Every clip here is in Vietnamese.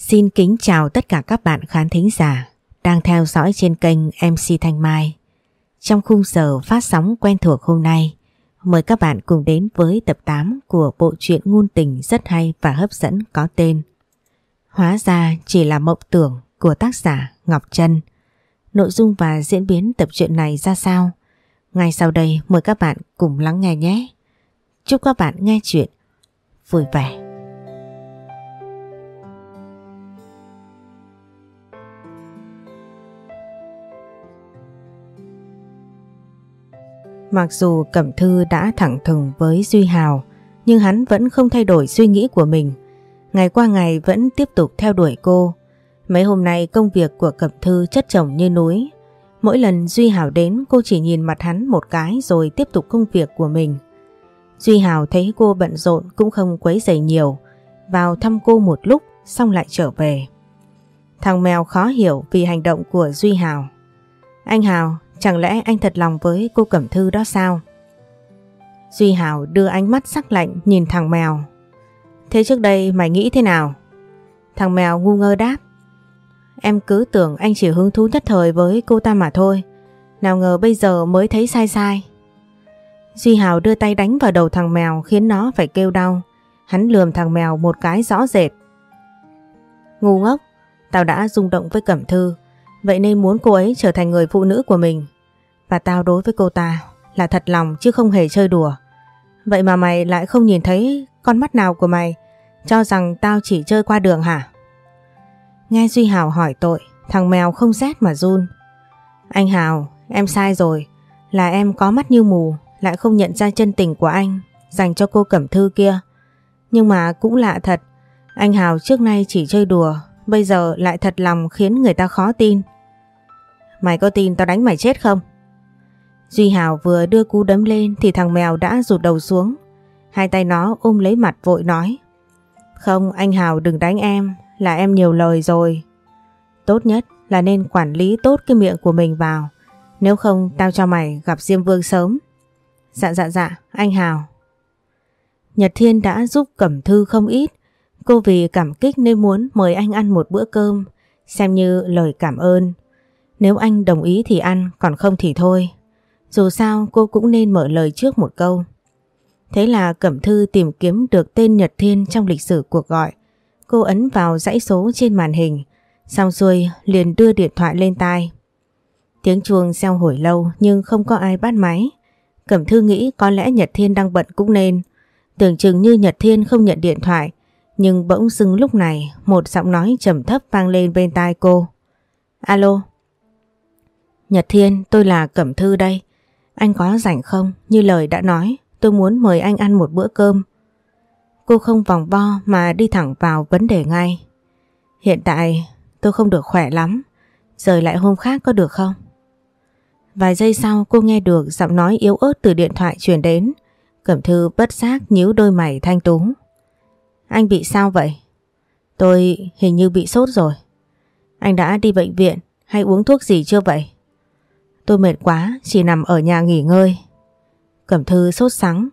Xin kính chào tất cả các bạn khán thính giả đang theo dõi trên kênh MC Thanh Mai. Trong khung giờ phát sóng quen thuộc hôm nay, mời các bạn cùng đến với tập 8 của bộ truyện ngôn tình rất hay và hấp dẫn có tên Hóa ra chỉ là mộng tưởng của tác giả Ngọc Trân. Nội dung và diễn biến tập truyện này ra sao? Ngay sau đây mời các bạn cùng lắng nghe nhé. Chúc các bạn nghe chuyện vui vẻ. Mặc dù Cẩm Thư đã thẳng thừng với Duy Hào nhưng hắn vẫn không thay đổi suy nghĩ của mình. Ngày qua ngày vẫn tiếp tục theo đuổi cô. Mấy hôm nay công việc của Cẩm Thư chất chồng như núi. Mỗi lần Duy Hào đến cô chỉ nhìn mặt hắn một cái rồi tiếp tục công việc của mình. Duy Hào thấy cô bận rộn cũng không quấy rầy nhiều. Vào thăm cô một lúc xong lại trở về. Thằng mèo khó hiểu vì hành động của Duy Hào. Anh Hào, Chẳng lẽ anh thật lòng với cô Cẩm Thư đó sao? Duy Hảo đưa ánh mắt sắc lạnh nhìn thằng mèo. Thế trước đây mày nghĩ thế nào? Thằng mèo ngu ngơ đáp. Em cứ tưởng anh chỉ hứng thú nhất thời với cô ta mà thôi. Nào ngờ bây giờ mới thấy sai sai. Duy Hảo đưa tay đánh vào đầu thằng mèo khiến nó phải kêu đau. Hắn lườm thằng mèo một cái rõ rệt. Ngu ngốc, tao đã rung động với Cẩm Thư. Vậy nên muốn cô ấy trở thành người phụ nữ của mình. Và tao đối với cô ta là thật lòng chứ không hề chơi đùa. Vậy mà mày lại không nhìn thấy con mắt nào của mày, Cho rằng tao chỉ chơi qua đường hả? Nghe Duy Hào hỏi tội, Thằng mèo không rét mà run. Anh Hào, em sai rồi, Là em có mắt như mù, Lại không nhận ra chân tình của anh, Dành cho cô Cẩm Thư kia. Nhưng mà cũng lạ thật, Anh Hào trước nay chỉ chơi đùa, Bây giờ lại thật lòng khiến người ta khó tin. Mày có tin tao đánh mày chết không? Duy Hào vừa đưa cú đấm lên thì thằng mèo đã rụt đầu xuống. Hai tay nó ôm lấy mặt vội nói. Không anh Hào đừng đánh em, là em nhiều lời rồi. Tốt nhất là nên quản lý tốt cái miệng của mình vào. Nếu không tao cho mày gặp Diêm Vương sớm. Dạ dạ dạ, anh Hào. Nhật Thiên đã giúp Cẩm Thư không ít. Cô vì cảm kích nên muốn mời anh ăn một bữa cơm, xem như lời cảm ơn. Nếu anh đồng ý thì ăn, còn không thì thôi. Dù sao cô cũng nên mở lời trước một câu. Thế là Cẩm Thư tìm kiếm được tên Nhật Thiên trong lịch sử cuộc gọi. Cô ấn vào dãy số trên màn hình, xong xuôi liền đưa điện thoại lên tai. Tiếng chuông reo hồi lâu nhưng không có ai bắt máy. Cẩm Thư nghĩ có lẽ Nhật Thiên đang bận cũng nên. Tưởng chừng như Nhật Thiên không nhận điện thoại, nhưng bỗng dưng lúc này một giọng nói trầm thấp vang lên bên tai cô. Alo. Nhật Thiên, tôi là Cẩm Thư đây. Anh có rảnh không? Như lời đã nói, tôi muốn mời anh ăn một bữa cơm. Cô không vòng vo mà đi thẳng vào vấn đề ngay. Hiện tại tôi không được khỏe lắm, rời lại hôm khác có được không? Vài giây sau cô nghe được giọng nói yếu ớt từ điện thoại truyền đến. Cẩm Thư bất giác nhíu đôi mày thanh tú. Anh bị sao vậy? Tôi hình như bị sốt rồi. Anh đã đi bệnh viện hay uống thuốc gì chưa vậy? Tôi mệt quá, chỉ nằm ở nhà nghỉ ngơi. Cẩm thư sốt sắng.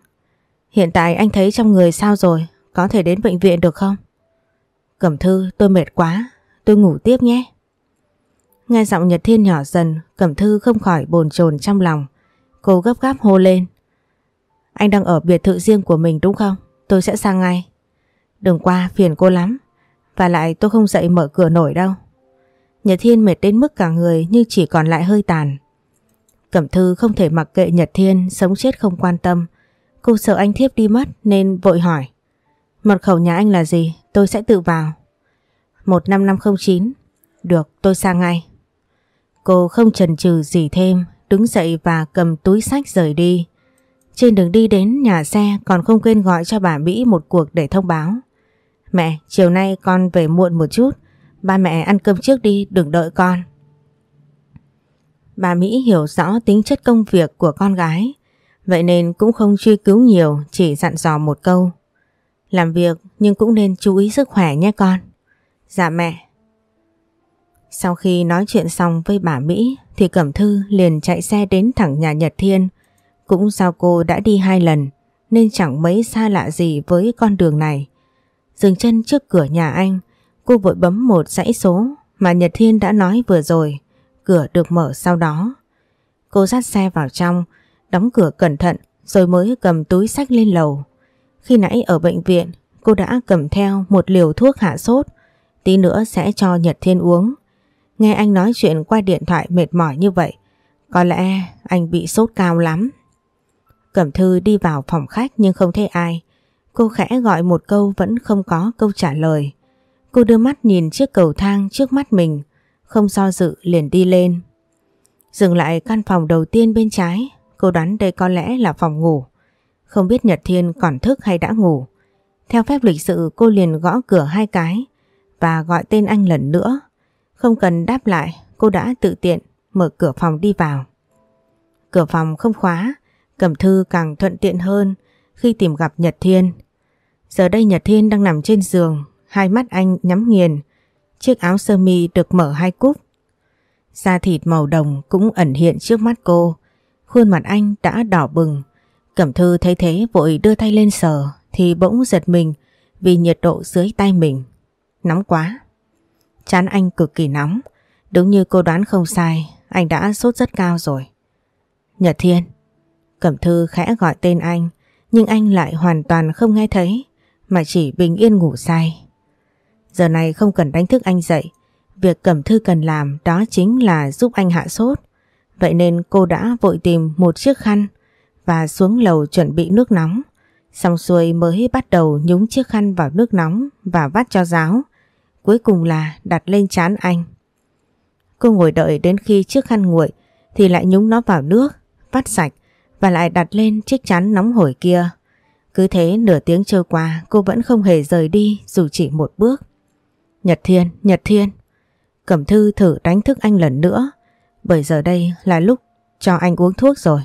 Hiện tại anh thấy trong người sao rồi? Có thể đến bệnh viện được không? Cẩm thư, tôi mệt quá. Tôi ngủ tiếp nhé. Nghe giọng Nhật Thiên nhỏ dần, Cẩm thư không khỏi bồn chồn trong lòng. Cô gấp gáp hô lên. Anh đang ở biệt thự riêng của mình đúng không? Tôi sẽ sang ngay. Đừng qua phiền cô lắm. Và lại tôi không dậy mở cửa nổi đâu. Nhật Thiên mệt đến mức cả người như chỉ còn lại hơi tàn. Cẩm Thư không thể mặc kệ Nhật Thiên sống chết không quan tâm. Cô sợ anh thiếp đi mất nên vội hỏi. Mật khẩu nhà anh là gì? Tôi sẽ tự vào. 15509. Được, tôi sang ngay. Cô không chần chừ gì thêm, đứng dậy và cầm túi sách rời đi. Trên đường đi đến nhà xe còn không quên gọi cho bà Mỹ một cuộc để thông báo. Mẹ, chiều nay con về muộn một chút. Ba mẹ ăn cơm trước đi, đừng đợi con. Bà Mỹ hiểu rõ tính chất công việc của con gái, vậy nên cũng không truy cứu nhiều, chỉ dặn dò một câu. Làm việc nhưng cũng nên chú ý sức khỏe nhé con. Dạ mẹ. Sau khi nói chuyện xong với bà Mỹ thì Cẩm Thư liền chạy xe đến thẳng nhà Nhật Thiên. Cũng do cô đã đi hai lần nên chẳng mấy xa lạ gì với con đường này. Dừng chân trước cửa nhà anh, Cô vội bấm một dãy số mà Nhật Thiên đã nói vừa rồi. Cửa được mở sau đó. Cô dắt xe vào trong, đóng cửa cẩn thận rồi mới cầm túi sách lên lầu. Khi nãy ở bệnh viện, cô đã cầm theo một liều thuốc hạ sốt, tí nữa sẽ cho Nhật Thiên uống. Nghe anh nói chuyện qua điện thoại mệt mỏi như vậy, có lẽ anh bị sốt cao lắm. Cẩm Thư đi vào phòng khách nhưng không thấy ai. Cô khẽ gọi một câu vẫn không có câu trả lời. Cô đưa mắt nhìn chiếc cầu thang trước mắt mình, không do dự liền đi lên. Dừng lại căn phòng đầu tiên bên trái, cô đoán đây có lẽ là phòng ngủ. Không biết Nhật Thiên còn thức hay đã ngủ. Theo phép lịch sự cô liền gõ cửa hai cái và gọi tên anh lần nữa. Không cần đáp lại, cô đã tự tiện mở cửa phòng đi vào. Cửa phòng không khóa, cầm Thư càng thuận tiện hơn khi tìm gặp Nhật Thiên. Giờ đây Nhật Thiên đang nằm trên giường, hai mắt anh nhắm nghiền, chiếc áo sơ mi được mở hai cúc. Da thịt màu đồng cũng ẩn hiện trước mắt cô, khuôn mặt anh đã đỏ bừng. Cẩm Thư thấy thế vội đưa tay lên sờ thì bỗng giật mình vì nhiệt độ dưới tay mình. Nóng quá. Chán anh cực kỳ nóng, đúng như cô đoán không sai, anh đã sốt rất cao rồi. Nhật Thiên. Cẩm Thư khẽ gọi tên anh, nhưng anh lại hoàn toàn không nghe thấy, mà chỉ bình yên ngủ say. Giờ này không cần đánh thức anh dậy, việc Cẩm Thư cần làm đó chính là giúp anh hạ sốt. Vậy nên cô đã vội tìm một chiếc khăn và xuống lầu chuẩn bị nước nóng. Xong xuôi mới bắt đầu nhúng chiếc khăn vào nước nóng và vắt cho giáo. Cuối cùng là đặt lên chán anh. Cô ngồi đợi đến khi chiếc khăn nguội thì lại nhúng nó vào nước, vắt sạch và lại đặt lên chiếc chán nóng hổi kia. Cứ thế nửa tiếng trôi qua cô vẫn không hề rời đi dù chỉ một bước. Nhật Thiên, Nhật Thiên. Cẩm Thư thử đánh thức anh lần nữa bởi giờ đây là lúc cho anh uống thuốc rồi.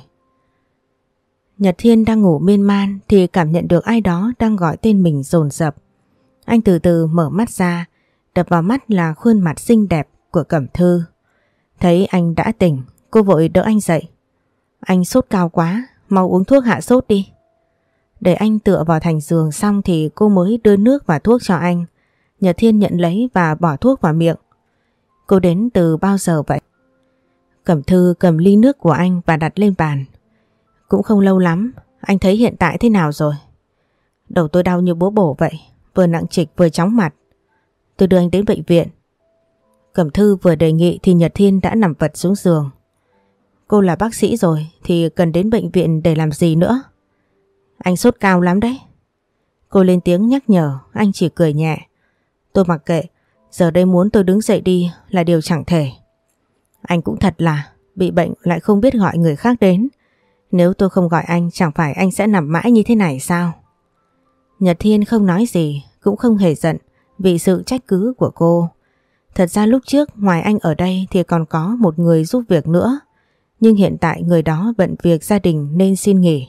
Nhật Thiên đang ngủ miên man thì cảm nhận được ai đó đang gọi tên mình dồn dập. Anh từ từ mở mắt ra, đập vào mắt là khuôn mặt xinh đẹp của Cẩm Thư. Thấy anh đã tỉnh, cô vội đỡ anh dậy. Anh sốt cao quá, mau uống thuốc hạ sốt đi. Để anh tựa vào thành giường xong thì cô mới đưa nước và thuốc cho anh. Nhật Thiên nhận lấy và bỏ thuốc vào miệng. Cô đến từ bao giờ vậy? Cẩm Thư cầm ly nước của anh và đặt lên bàn. Cũng không lâu lắm, anh thấy hiện tại thế nào rồi? Đầu tôi đau như bố bổ vậy, vừa nặng trịch vừa chóng mặt. Tôi đưa anh đến bệnh viện. Cẩm Thư vừa đề nghị thì Nhật Thiên đã nằm vật xuống giường. Cô là bác sĩ rồi thì cần đến bệnh viện để làm gì nữa? Anh sốt cao lắm đấy. Cô lên tiếng nhắc nhở, anh chỉ cười nhẹ. Tôi mặc kệ, giờ đây muốn tôi đứng dậy đi là điều chẳng thể. Anh cũng thật là bị bệnh lại không biết gọi người khác đến. Nếu tôi không gọi anh chẳng phải anh sẽ nằm mãi như thế này sao? Nhật Thiên không nói gì, cũng không hề giận vì sự trách cứ của cô. Thật ra lúc trước ngoài anh ở đây thì còn có một người giúp việc nữa. Nhưng hiện tại người đó bận việc gia đình nên xin nghỉ.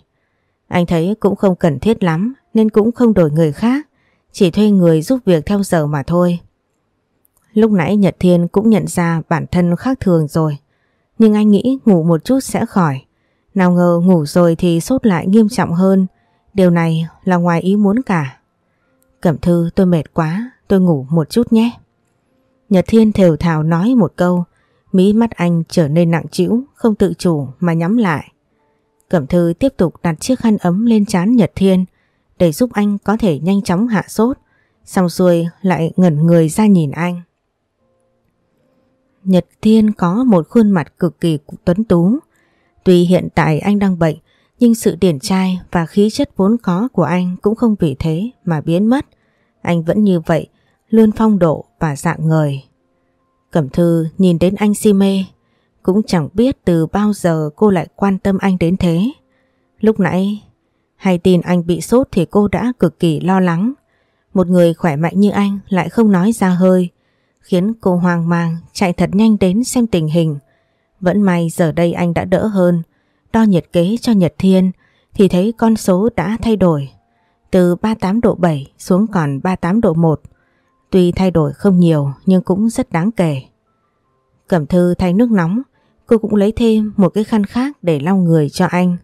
Anh thấy cũng không cần thiết lắm nên cũng không đổi người khác. Chỉ thuê người giúp việc theo giờ mà thôi. Lúc nãy Nhật Thiên cũng nhận ra bản thân khác thường rồi. Nhưng anh nghĩ ngủ một chút sẽ khỏi. Nào ngờ ngủ rồi thì sốt lại nghiêm trọng hơn. Điều này là ngoài ý muốn cả. Cẩm thư tôi mệt quá, tôi ngủ một chút nhé. Nhật Thiên thều thào nói một câu, mỹ mắt anh trở nên nặng trĩu, không tự chủ mà nhắm lại. Cẩm thư tiếp tục đặt chiếc khăn ấm lên trán Nhật Thiên để giúp anh có thể nhanh chóng hạ sốt, xong xuôi lại ngẩn người ra nhìn anh. Nhật Thiên có một khuôn mặt cực kỳ tuấn tú. Tuy hiện tại anh đang bệnh, nhưng sự điển trai và khí chất vốn có của anh cũng không vì thế mà biến mất. Anh vẫn như vậy, luôn phong độ và dạng người. Cẩm Thư nhìn đến anh si mê, cũng chẳng biết từ bao giờ cô lại quan tâm anh đến thế. Lúc nãy, hay tin anh bị sốt thì cô đã cực kỳ lo lắng. Một người khỏe mạnh như anh lại không nói ra hơi, khiến cô hoang mang chạy thật nhanh đến xem tình hình. Vẫn may giờ đây anh đã đỡ hơn, đo nhiệt kế cho Nhật Thiên thì thấy con số đã thay đổi. Từ 38 độ 7 xuống còn 38 độ 1. Tuy thay đổi không nhiều nhưng cũng rất đáng kể. Cẩm thư thay nước nóng, cô cũng lấy thêm một cái khăn khác để lau người cho anh.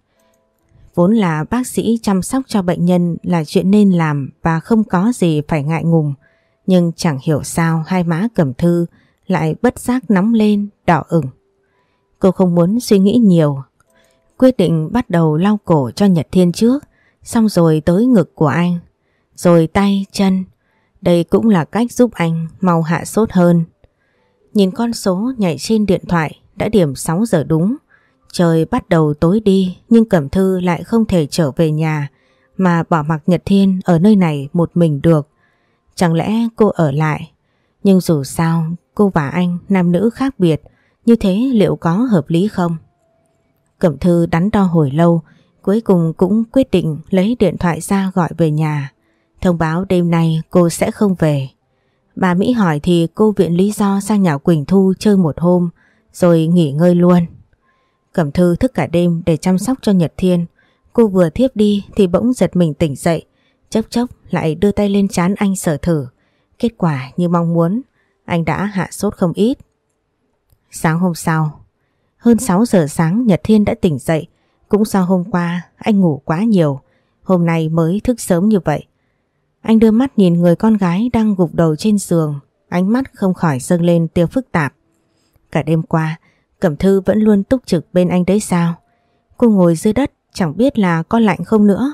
Vốn là bác sĩ chăm sóc cho bệnh nhân là chuyện nên làm và không có gì phải ngại ngùng. Nhưng chẳng hiểu sao hai má Cẩm Thư lại bất giác nóng lên, đỏ ửng. Cô không muốn suy nghĩ nhiều. Quyết định bắt đầu lau cổ cho Nhật Thiên trước, xong rồi tới ngực của anh, rồi tay, chân. Đây cũng là cách giúp anh mau hạ sốt hơn. Nhìn con số nhảy trên điện thoại đã điểm 6 giờ đúng. Trời bắt đầu tối đi, nhưng Cẩm Thư lại không thể trở về nhà, mà bỏ mặc Nhật Thiên ở nơi này một mình được. Chẳng lẽ cô ở lại? Nhưng dù sao, cô và anh, nam nữ khác biệt, như thế liệu có hợp lý không? Cẩm Thư đắn đo hồi lâu, cuối cùng cũng quyết định lấy điện thoại ra gọi về nhà. Thông báo đêm nay cô sẽ không về. Bà Mỹ hỏi thì cô viện lý do sang nhà Quỳnh Thu chơi một hôm, rồi nghỉ ngơi luôn. Cẩm Thư thức cả đêm để chăm sóc cho Nhật Thiên. Cô vừa thiếp đi thì bỗng giật mình tỉnh dậy. Chốc chốc lại đưa tay lên chán anh sở thử. Kết quả như mong muốn, anh đã hạ sốt không ít. Sáng hôm sau, hơn 6 giờ sáng Nhật Thiên đã tỉnh dậy. Cũng do hôm qua anh ngủ quá nhiều, hôm nay mới thức sớm như vậy. Anh đưa mắt nhìn người con gái đang gục đầu trên giường, ánh mắt không khỏi dâng lên tia phức tạp. Cả đêm qua, Cẩm Thư vẫn luôn túc trực bên anh đấy sao? Cô ngồi dưới đất chẳng biết là có lạnh không nữa.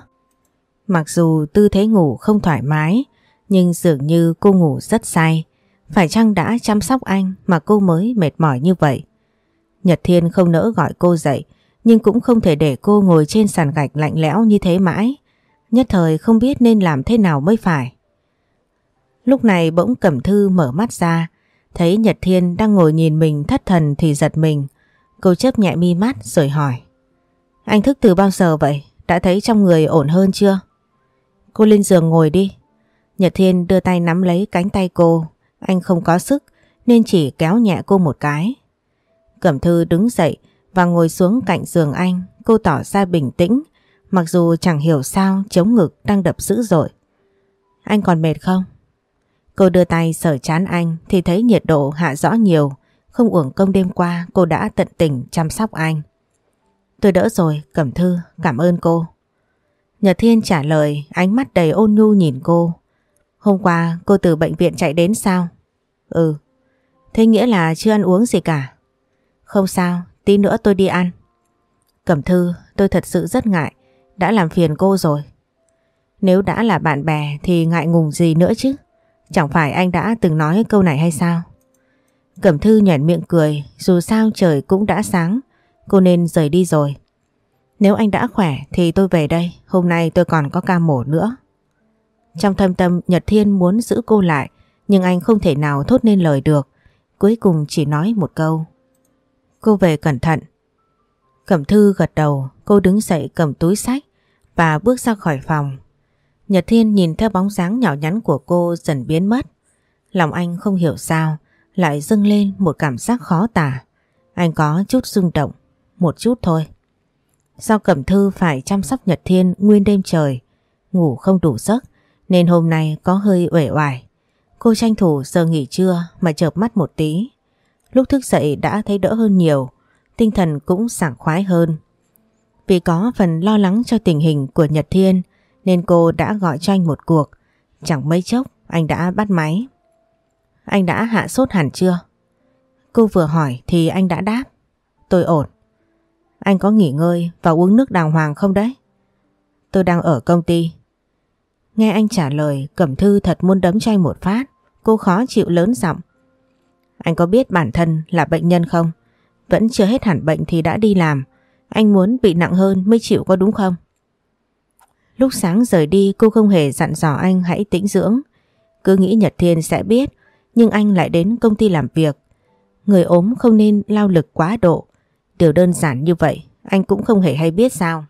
Mặc dù tư thế ngủ không thoải mái, nhưng dường như cô ngủ rất say. Phải chăng đã chăm sóc anh mà cô mới mệt mỏi như vậy? Nhật Thiên không nỡ gọi cô dậy, nhưng cũng không thể để cô ngồi trên sàn gạch lạnh lẽo như thế mãi. Nhất thời không biết nên làm thế nào mới phải. Lúc này bỗng Cẩm Thư mở mắt ra, thấy Nhật Thiên đang ngồi nhìn mình thất thần thì giật mình. Cô chớp nhẹ mi mắt rồi hỏi. Anh thức từ bao giờ vậy? Đã thấy trong người ổn hơn chưa? Cô lên giường ngồi đi. Nhật Thiên đưa tay nắm lấy cánh tay cô. Anh không có sức nên chỉ kéo nhẹ cô một cái. Cẩm Thư đứng dậy và ngồi xuống cạnh giường anh. Cô tỏ ra bình tĩnh, Mặc dù chẳng hiểu sao chống ngực đang đập dữ dội. Anh còn mệt không? Cô đưa tay sờ chán anh thì thấy nhiệt độ hạ rõ nhiều. Không uổng công đêm qua cô đã tận tình chăm sóc anh. Tôi đỡ rồi, Cẩm Thư, cảm ơn cô. Nhật Thiên trả lời, ánh mắt đầy ôn nhu nhìn cô. Hôm qua cô từ bệnh viện chạy đến sao? Ừ. Thế nghĩa là chưa ăn uống gì cả? Không sao, tí nữa tôi đi ăn. Cẩm Thư, tôi thật sự rất ngại đã làm phiền cô rồi. Nếu đã là bạn bè thì ngại ngùng gì nữa chứ. Chẳng phải anh đã từng nói câu này hay sao? Cẩm thư nhảy miệng cười, dù sao trời cũng đã sáng, cô nên rời đi rồi. Nếu anh đã khỏe thì tôi về đây, hôm nay tôi còn có ca mổ nữa. Trong thâm tâm Nhật Thiên muốn giữ cô lại, nhưng anh không thể nào thốt nên lời được. Cuối cùng chỉ nói một câu. Cô về cẩn thận. Cẩm thư gật đầu, cô đứng dậy cầm túi sách và bước ra khỏi phòng. Nhật Thiên nhìn theo bóng dáng nhỏ nhắn của cô dần biến mất. Lòng anh không hiểu sao, lại dâng lên một cảm giác khó tả. Anh có chút rung động, một chút thôi. Do Cẩm Thư phải chăm sóc Nhật Thiên nguyên đêm trời, ngủ không đủ giấc nên hôm nay có hơi uể oải. Cô tranh thủ giờ nghỉ trưa mà chợp mắt một tí. Lúc thức dậy đã thấy đỡ hơn nhiều, tinh thần cũng sảng khoái hơn. Vì có phần lo lắng cho tình hình của Nhật Thiên nên cô đã gọi cho anh một cuộc. Chẳng mấy chốc, anh đã bắt máy. Anh đã hạ sốt hẳn chưa? Cô vừa hỏi thì anh đã đáp. Tôi ổn. Anh có nghỉ ngơi và uống nước đàng hoàng không đấy? Tôi đang ở công ty. Nghe anh trả lời, Cẩm Thư thật muốn đấm cho anh một phát. Cô khó chịu lớn giọng. Anh có biết bản thân là bệnh nhân không? Vẫn chưa hết hẳn bệnh thì đã đi làm. Anh muốn bị nặng hơn mới chịu có đúng không? Lúc sáng rời đi cô không hề dặn dò anh hãy tĩnh dưỡng. Cứ nghĩ Nhật Thiên sẽ biết nhưng anh lại đến công ty làm việc. Người ốm không nên lao lực quá độ. Điều đơn giản như vậy anh cũng không hề hay biết sao.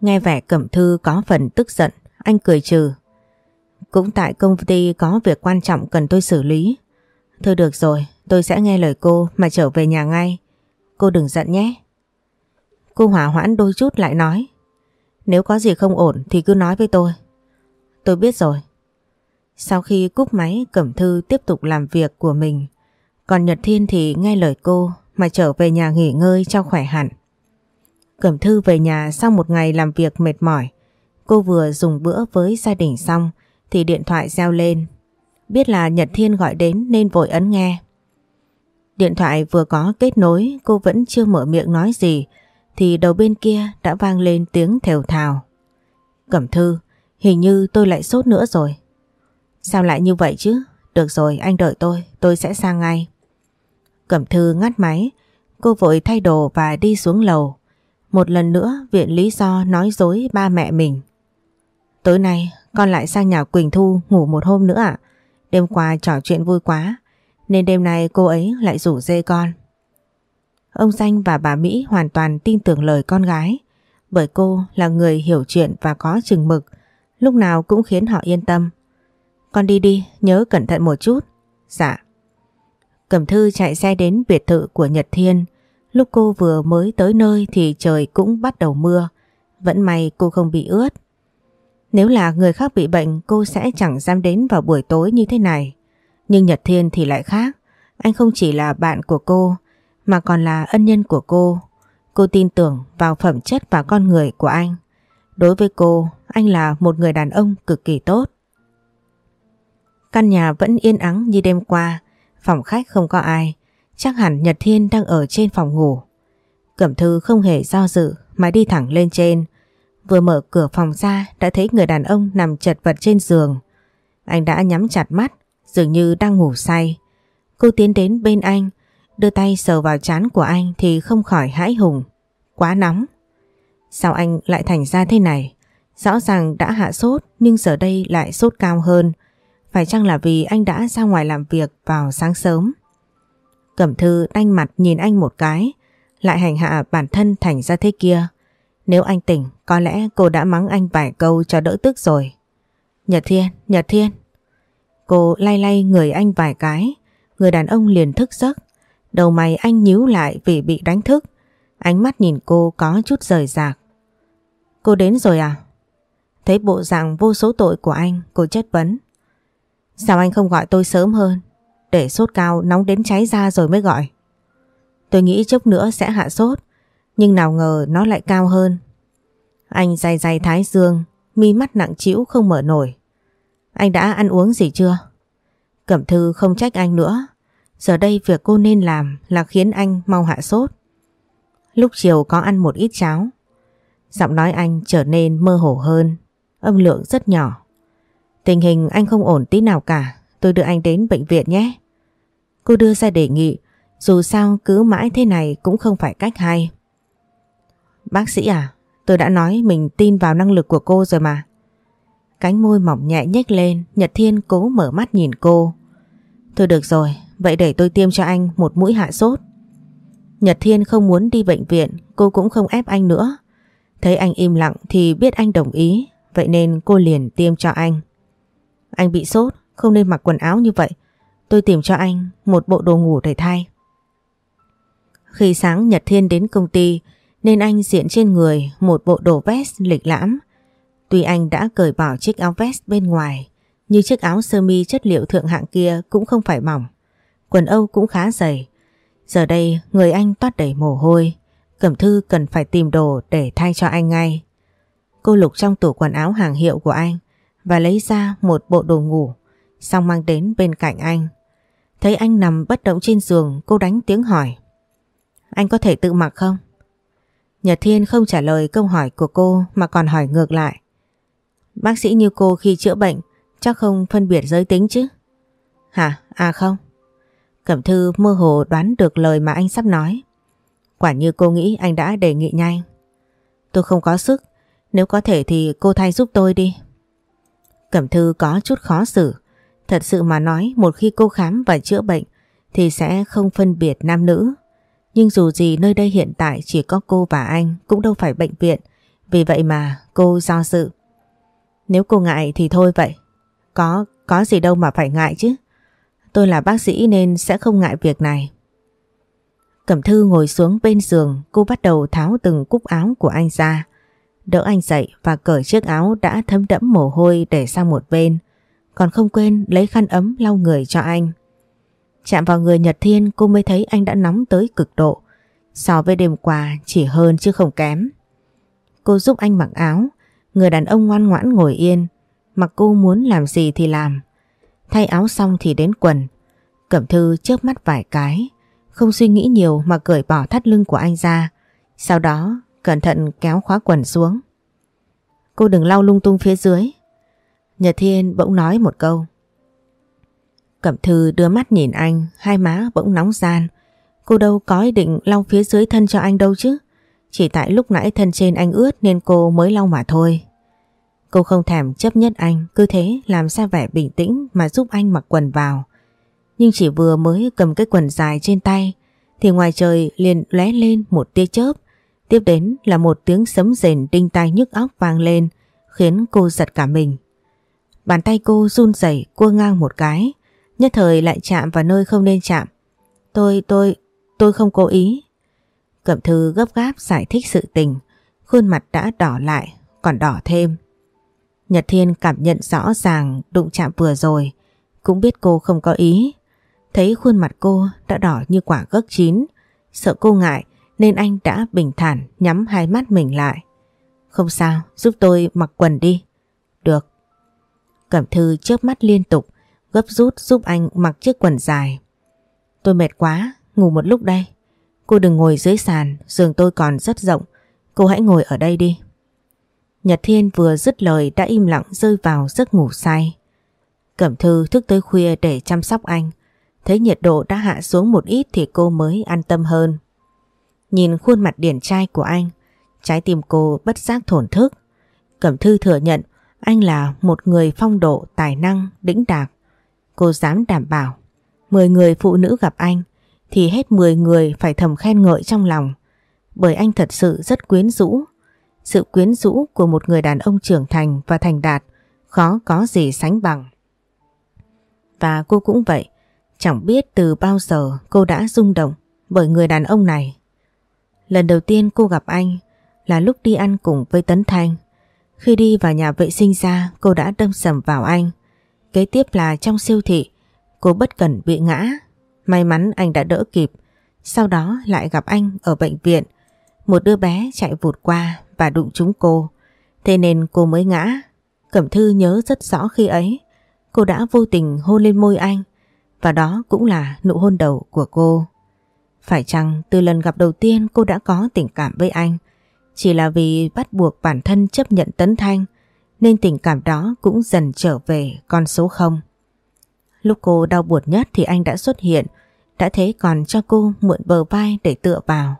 Nghe vẻ Cẩm Thư có phần tức giận, anh cười trừ. Cũng tại công ty có việc quan trọng cần tôi xử lý. Thôi được rồi, tôi sẽ nghe lời cô mà trở về nhà ngay. Cô đừng giận nhé. Cô hỏa hoãn đôi chút lại nói. Nếu có gì không ổn thì cứ nói với tôi. Tôi biết rồi. Sau khi cúp máy, Cẩm Thư tiếp tục làm việc của mình. Còn Nhật Thiên thì nghe lời cô mà trở về nhà nghỉ ngơi cho khỏe hẳn. Cẩm Thư về nhà sau một ngày làm việc mệt mỏi. Cô vừa dùng bữa với gia đình xong thì điện thoại reo lên. Biết là Nhật Thiên gọi đến nên vội ấn nghe. Điện thoại vừa có kết nối, cô vẫn chưa mở miệng nói gì thì đầu bên kia đã vang lên tiếng thều thào. Cẩm thư, hình như tôi lại sốt nữa rồi. Sao lại như vậy chứ? Được rồi, anh đợi tôi, tôi sẽ sang ngay. Cẩm thư ngắt máy, cô vội thay đồ và đi xuống lầu. Một lần nữa viện lý do nói dối ba mẹ mình. Tối nay con lại sang nhà Quỳnh Thu ngủ một hôm nữa ạ. Đêm qua trò chuyện vui quá nên đêm nay cô ấy lại rủ dê con. Ông Danh và bà Mỹ hoàn toàn tin tưởng lời con gái bởi cô là người hiểu chuyện và có chừng mực lúc nào cũng khiến họ yên tâm. Con đi đi, nhớ cẩn thận một chút. Dạ. Cẩm Thư chạy xe đến biệt thự của Nhật Thiên. Lúc cô vừa mới tới nơi thì trời cũng bắt đầu mưa. Vẫn may cô không bị ướt. Nếu là người khác bị bệnh cô sẽ chẳng dám đến vào buổi tối như thế này. Nhưng Nhật Thiên thì lại khác. Anh không chỉ là bạn của cô mà còn là ân nhân của cô. Cô tin tưởng vào phẩm chất và con người của anh. Đối với cô, anh là một người đàn ông cực kỳ tốt. Căn nhà vẫn yên ắng như đêm qua, phòng khách không có ai. Chắc hẳn Nhật Thiên đang ở trên phòng ngủ. Cẩm Thư không hề do dự mà đi thẳng lên trên. Vừa mở cửa phòng ra đã thấy người đàn ông nằm chật vật trên giường. Anh đã nhắm chặt mắt, dường như đang ngủ say. Cô tiến đến bên anh, đưa tay sờ vào trán của anh thì không khỏi hãi hùng. Quá nóng. Sao anh lại thành ra thế này? Rõ ràng đã hạ sốt nhưng giờ đây lại sốt cao hơn. Phải chăng là vì anh đã ra ngoài làm việc vào sáng sớm? Cẩm thư đanh mặt nhìn anh một cái, lại hành hạ bản thân thành ra thế kia. Nếu anh tỉnh, có lẽ cô đã mắng anh vài câu cho đỡ tức rồi. Nhật Thiên, Nhật Thiên. Cô lay lay người anh vài cái, người đàn ông liền thức giấc. Đầu mày anh nhíu lại vì bị đánh thức. Ánh mắt nhìn cô có chút rời rạc. Cô đến rồi à? Thấy bộ dạng vô số tội của anh, cô chất vấn. Sao anh không gọi tôi sớm hơn? Để sốt cao nóng đến cháy da rồi mới gọi. Tôi nghĩ chốc nữa sẽ hạ sốt, nhưng nào ngờ nó lại cao hơn. Anh dày dày thái dương, mi mắt nặng trĩu không mở nổi. Anh đã ăn uống gì chưa? Cẩm thư không trách anh nữa. Giờ đây việc cô nên làm là khiến anh mau hạ sốt. Lúc chiều có ăn một ít cháo. Giọng nói anh trở nên mơ hồ hơn, âm lượng rất nhỏ. Tình hình anh không ổn tí nào cả, tôi đưa anh đến bệnh viện nhé. Cô đưa ra đề nghị, dù sao cứ mãi thế này cũng không phải cách hay. Bác sĩ à, tôi đã nói mình tin vào năng lực của cô rồi mà. Cánh môi mỏng nhẹ nhếch lên, Nhật Thiên cố mở mắt nhìn cô. Thôi được rồi, vậy để tôi tiêm cho anh một mũi hạ sốt. Nhật Thiên không muốn đi bệnh viện, cô cũng không ép anh nữa. Thấy anh im lặng thì biết anh đồng ý, vậy nên cô liền tiêm cho anh. Anh bị sốt, không nên mặc quần áo như vậy. Tôi tìm cho anh một bộ đồ ngủ để thay. Khi sáng Nhật Thiên đến công ty nên anh diện trên người một bộ đồ vest lịch lãm. Tuy anh đã cởi bỏ chiếc áo vest bên ngoài nhưng chiếc áo sơ mi chất liệu thượng hạng kia cũng không phải mỏng. Quần Âu cũng khá dày. Giờ đây, người anh toát đầy mồ hôi. Cẩm Thư cần phải tìm đồ để thay cho anh ngay. Cô lục trong tủ quần áo hàng hiệu của anh và lấy ra một bộ đồ ngủ, xong mang đến bên cạnh anh. Thấy anh nằm bất động trên giường, cô đánh tiếng hỏi. Anh có thể tự mặc không? Nhật Thiên không trả lời câu hỏi của cô mà còn hỏi ngược lại. Bác sĩ như cô khi chữa bệnh, chắc không phân biệt giới tính chứ? Hả? À không. Cẩm Thư mơ hồ đoán được lời mà anh sắp nói. Quả như cô nghĩ anh đã đề nghị nhanh. Tôi không có sức, nếu có thể thì cô thay giúp tôi đi. Cẩm Thư có chút khó xử. Thật sự mà nói một khi cô khám và chữa bệnh thì sẽ không phân biệt nam nữ. Nhưng dù gì nơi đây hiện tại chỉ có cô và anh cũng đâu phải bệnh viện. Vì vậy mà cô do dự. Nếu cô ngại thì thôi vậy. Có, có gì đâu mà phải ngại chứ. Tôi là bác sĩ nên sẽ không ngại việc này. Cẩm Thư ngồi xuống bên giường, cô bắt đầu tháo từng cúc áo của anh ra. Đỡ anh dậy và cởi chiếc áo đã thấm đẫm mồ hôi để sang một bên. Còn không quên lấy khăn ấm lau người cho anh. Chạm vào người Nhật Thiên cô mới thấy anh đã nóng tới cực độ. So với đêm qua chỉ hơn chứ không kém. Cô giúp anh mặc áo. Người đàn ông ngoan ngoãn ngồi yên. Mặc cô muốn làm gì thì làm. Thay áo xong thì đến quần. Cẩm Thư chớp mắt vài cái, không suy nghĩ nhiều mà cởi bỏ thắt lưng của anh ra. Sau đó cẩn thận kéo khóa quần xuống. Cô đừng lau lung tung phía dưới. Nhật Thiên bỗng nói một câu. Cẩm Thư đưa mắt nhìn anh, hai má bỗng nóng gian. Cô đâu có ý định lau phía dưới thân cho anh đâu chứ. Chỉ tại lúc nãy thân trên anh ướt nên cô mới lau mà thôi. Cô không thèm chấp nhất anh, cứ thế làm ra vẻ bình tĩnh mà giúp anh mặc quần vào. Nhưng chỉ vừa mới cầm cái quần dài trên tay thì ngoài trời liền lóe lên một tia chớp. Tiếp đến là một tiếng sấm rền đinh tai nhức óc vang lên khiến cô giật cả mình. Bàn tay cô run rẩy cua ngang một cái, nhất thời lại chạm vào nơi không nên chạm. Tôi, tôi, tôi không cố ý. Cẩm thư gấp gáp giải thích sự tình, khuôn mặt đã đỏ lại, còn đỏ thêm. Nhật Thiên cảm nhận rõ ràng đụng chạm vừa rồi, cũng biết cô không có ý. Thấy khuôn mặt cô đã đỏ như quả gấc chín, sợ cô ngại nên anh đã bình thản nhắm hai mắt mình lại. Không sao, giúp tôi mặc quần đi. Được. Cẩm thư chớp mắt liên tục, gấp rút giúp anh mặc chiếc quần dài. Tôi mệt quá, ngủ một lúc đây. Cô đừng ngồi dưới sàn, giường tôi còn rất rộng. Cô hãy ngồi ở đây đi. Nhật Thiên vừa dứt lời đã im lặng rơi vào giấc ngủ say. Cẩm Thư thức tới khuya để chăm sóc anh. Thấy nhiệt độ đã hạ xuống một ít thì cô mới an tâm hơn. Nhìn khuôn mặt điển trai của anh, trái tim cô bất giác thổn thức. Cẩm Thư thừa nhận anh là một người phong độ, tài năng, đĩnh đạc. Cô dám đảm bảo, 10 người phụ nữ gặp anh thì hết 10 người phải thầm khen ngợi trong lòng. Bởi anh thật sự rất quyến rũ. Sự quyến rũ của một người đàn ông trưởng thành và thành đạt khó có gì sánh bằng. Và cô cũng vậy, chẳng biết từ bao giờ cô đã rung động bởi người đàn ông này. Lần đầu tiên cô gặp anh là lúc đi ăn cùng với Tấn Thanh. Khi đi vào nhà vệ sinh ra cô đã đâm sầm vào anh. Kế tiếp là trong siêu thị cô bất cẩn bị ngã. May mắn anh đã đỡ kịp. Sau đó lại gặp anh ở bệnh viện. Một đứa bé chạy vụt qua và đụng trúng cô. Thế nên cô mới ngã. Cẩm Thư nhớ rất rõ khi ấy. Cô đã vô tình hôn lên môi anh. Và đó cũng là nụ hôn đầu của cô. Phải chăng từ lần gặp đầu tiên cô đã có tình cảm với anh chỉ là vì bắt buộc bản thân chấp nhận Tấn Thanh nên tình cảm đó cũng dần trở về con số 0. Lúc cô đau buồn nhất thì anh đã xuất hiện, đã thế còn cho cô mượn bờ vai để tựa vào.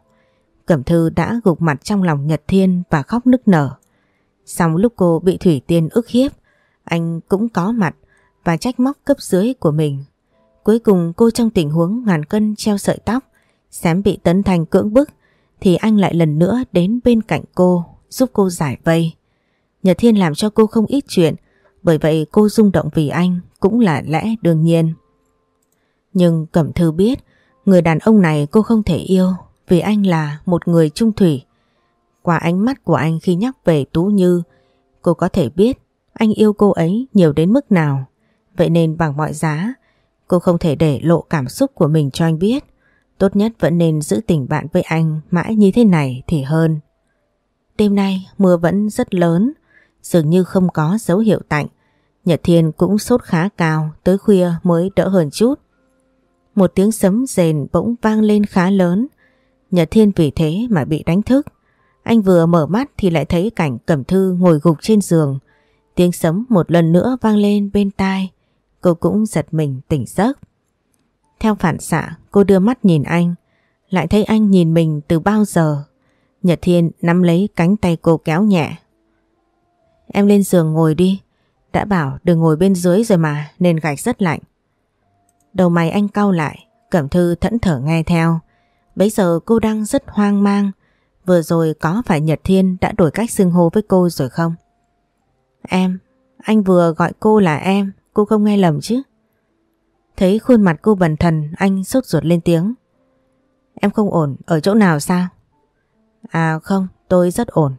Cẩm Thư đã gục mặt trong lòng Nhật Thiên và khóc nức nở. Xong lúc cô bị Thủy Tiên ức hiếp, anh cũng có mặt và trách móc cấp dưới của mình. Cuối cùng cô trong tình huống ngàn cân treo sợi tóc, xém bị Tấn Thành cưỡng bức thì anh lại lần nữa đến bên cạnh cô giúp cô giải vây. Nhật Thiên làm cho cô không ít chuyện bởi vậy cô rung động vì anh cũng là lẽ đương nhiên. Nhưng Cẩm Thư biết người đàn ông này cô không thể yêu vì anh là một người trung thủy. Qua ánh mắt của anh khi nhắc về Tú Như cô có thể biết anh yêu cô ấy nhiều đến mức nào. Vậy nên bằng mọi giá cô không thể để lộ cảm xúc của mình cho anh biết. Tốt nhất vẫn nên giữ tình bạn với anh mãi như thế này thì hơn. Đêm nay mưa vẫn rất lớn, dường như không có dấu hiệu tạnh. Nhật Thiên cũng sốt khá cao, tới khuya mới đỡ hơn chút. Một tiếng sấm rền bỗng vang lên khá lớn. Nhật Thiên vì thế mà bị đánh thức. Anh vừa mở mắt thì lại thấy cảnh Cẩm Thư ngồi gục trên giường. Tiếng sấm một lần nữa vang lên bên tai. Cô cũng giật mình tỉnh giấc. Theo phản xạ, cô đưa mắt nhìn anh Lại thấy anh nhìn mình từ bao giờ Nhật Thiên nắm lấy cánh tay cô kéo nhẹ Em lên giường ngồi đi Đã bảo đừng ngồi bên dưới rồi mà, Nên gạch rất lạnh Đầu mày anh cau lại Cẩm thư thẫn thở nghe theo Bây giờ cô đang rất hoang mang Vừa rồi có phải Nhật Thiên đã đổi cách xưng hô với cô rồi không? Em, anh vừa gọi cô là em, cô không nghe lầm chứ? Thấy khuôn mặt cô bần thần anh sốt ruột lên tiếng. Em không ổn, ở chỗ nào sao? À không, tôi rất ổn.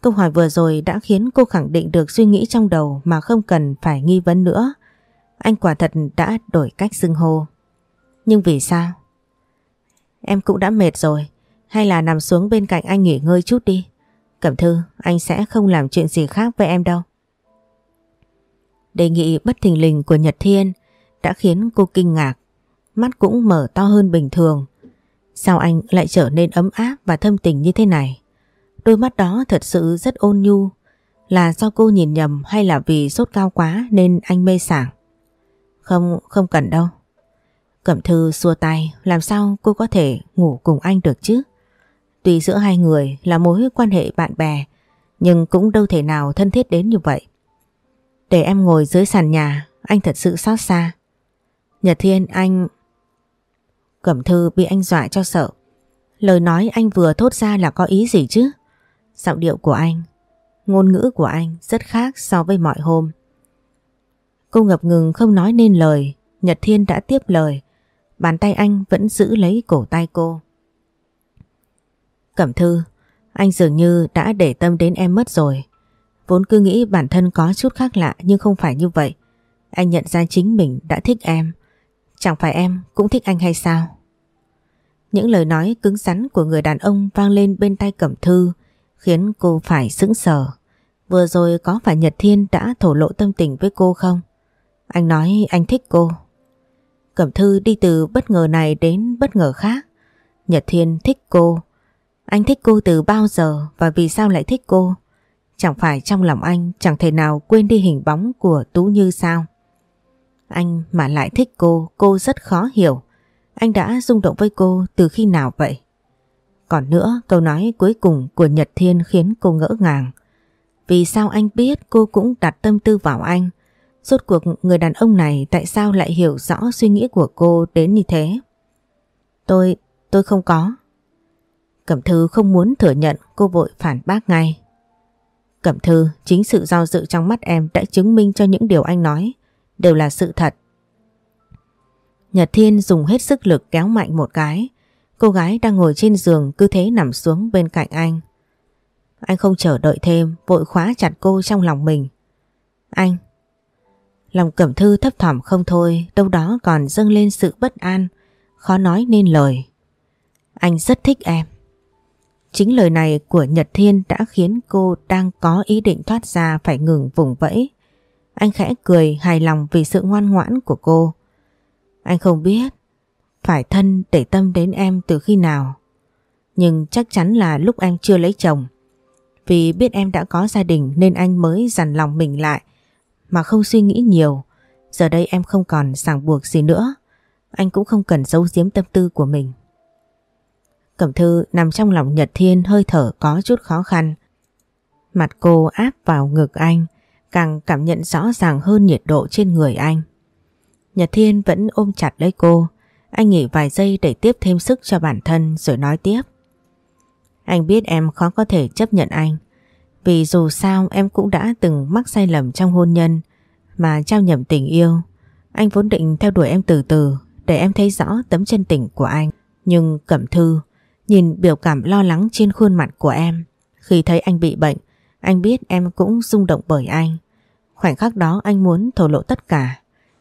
Câu hỏi vừa rồi đã khiến cô khẳng định được suy nghĩ trong đầu mà không cần phải nghi vấn nữa. Anh quả thật đã đổi cách xưng hô. Nhưng vì sao? Em cũng đã mệt rồi. Hay là nằm xuống bên cạnh anh nghỉ ngơi chút đi. Cẩm thư, anh sẽ không làm chuyện gì khác với em đâu. Đề nghị bất thình lình của Nhật Thiên đã khiến cô kinh ngạc, mắt cũng mở to hơn bình thường. Sao anh lại trở nên ấm áp và thâm tình như thế này? Đôi mắt đó thật sự rất ôn nhu, là do cô nhìn nhầm hay là vì sốt cao quá nên anh mê sảng? Không, không cần đâu. Cẩm thư xua tay, làm sao cô có thể ngủ cùng anh được chứ? Tuy giữa hai người là mối quan hệ bạn bè, nhưng cũng đâu thể nào thân thiết đến như vậy. Để em ngồi dưới sàn nhà, anh thật sự xót xa. Nhật Thiên anh... Cẩm thư bị anh dọa cho sợ. Lời nói anh vừa thốt ra là có ý gì chứ? Giọng điệu của anh, ngôn ngữ của anh rất khác so với mọi hôm. Cô ngập ngừng không nói nên lời, Nhật Thiên đã tiếp lời. Bàn tay anh vẫn giữ lấy cổ tay cô. Cẩm thư, anh dường như đã để tâm đến em mất rồi. Vốn cứ nghĩ bản thân có chút khác lạ nhưng không phải như vậy. Anh nhận ra chính mình đã thích em. Chẳng phải em cũng thích anh hay sao? Những lời nói cứng rắn của người đàn ông vang lên bên tay Cẩm Thư khiến cô phải sững sờ. Vừa rồi có phải Nhật Thiên đã thổ lộ tâm tình với cô không? Anh nói anh thích cô. Cẩm Thư đi từ bất ngờ này đến bất ngờ khác. Nhật Thiên thích cô. Anh thích cô từ bao giờ và vì sao lại thích cô? Chẳng phải trong lòng anh chẳng thể nào quên đi hình bóng của Tú Như sao? Anh mà lại thích cô, cô rất khó hiểu. Anh đã rung động với cô từ khi nào vậy? Còn nữa, câu nói cuối cùng của Nhật Thiên khiến cô ngỡ ngàng. Vì sao anh biết cô cũng đặt tâm tư vào anh? Rốt cuộc người đàn ông này tại sao lại hiểu rõ suy nghĩ của cô đến như thế? Tôi, tôi không có. Cẩm Thư không muốn thừa nhận cô vội phản bác ngay. Cẩm Thư, chính sự do dự trong mắt em đã chứng minh cho những điều anh nói đều là sự thật. Nhật Thiên dùng hết sức lực kéo mạnh một cái. Cô gái đang ngồi trên giường cứ thế nằm xuống bên cạnh anh. Anh không chờ đợi thêm, vội khóa chặt cô trong lòng mình. Anh! Lòng Cẩm Thư thấp thỏm không thôi, đâu đó còn dâng lên sự bất an, khó nói nên lời. Anh rất thích em. Chính lời này của Nhật Thiên đã khiến cô đang có ý định thoát ra phải ngừng vùng vẫy. Anh khẽ cười hài lòng vì sự ngoan ngoãn của cô. Anh không biết phải thân để tâm đến em từ khi nào. Nhưng chắc chắn là lúc em chưa lấy chồng. Vì biết em đã có gia đình nên anh mới dằn lòng mình lại mà không suy nghĩ nhiều. Giờ đây em không còn ràng buộc gì nữa. Anh cũng không cần giấu giếm tâm tư của mình. Cẩm thư nằm trong lòng Nhật Thiên hơi thở có chút khó khăn. Mặt cô áp vào ngực anh, càng cảm nhận rõ ràng hơn nhiệt độ trên người anh. Nhật Thiên vẫn ôm chặt lấy cô, anh nghỉ vài giây để tiếp thêm sức cho bản thân rồi nói tiếp. Anh biết em khó có thể chấp nhận anh, vì dù sao em cũng đã từng mắc sai lầm trong hôn nhân mà trao nhầm tình yêu. Anh vốn định theo đuổi em từ từ để em thấy rõ tấm chân tình của anh. Nhưng Cẩm Thư nhìn biểu cảm lo lắng trên khuôn mặt của em. Khi thấy anh bị bệnh, anh biết em cũng rung động bởi anh. Khoảnh khắc đó anh muốn thổ lộ tất cả.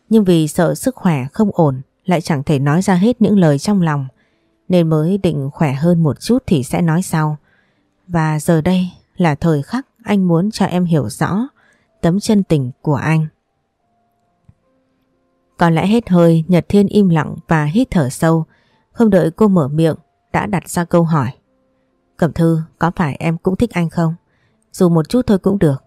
Nhưng vì sợ sức khỏe không ổn lại chẳng thể nói ra hết những lời trong lòng. Nên mới định khỏe hơn một chút thì sẽ nói sau. Và giờ đây là thời khắc anh muốn cho em hiểu rõ tấm chân tình của anh. Có lẽ hết hơi, Nhật Thiên im lặng và hít thở sâu. Không đợi cô mở miệng, Đã đặt ra câu hỏi. Cẩm Thư, có phải em cũng thích anh không? Dù một chút thôi cũng được.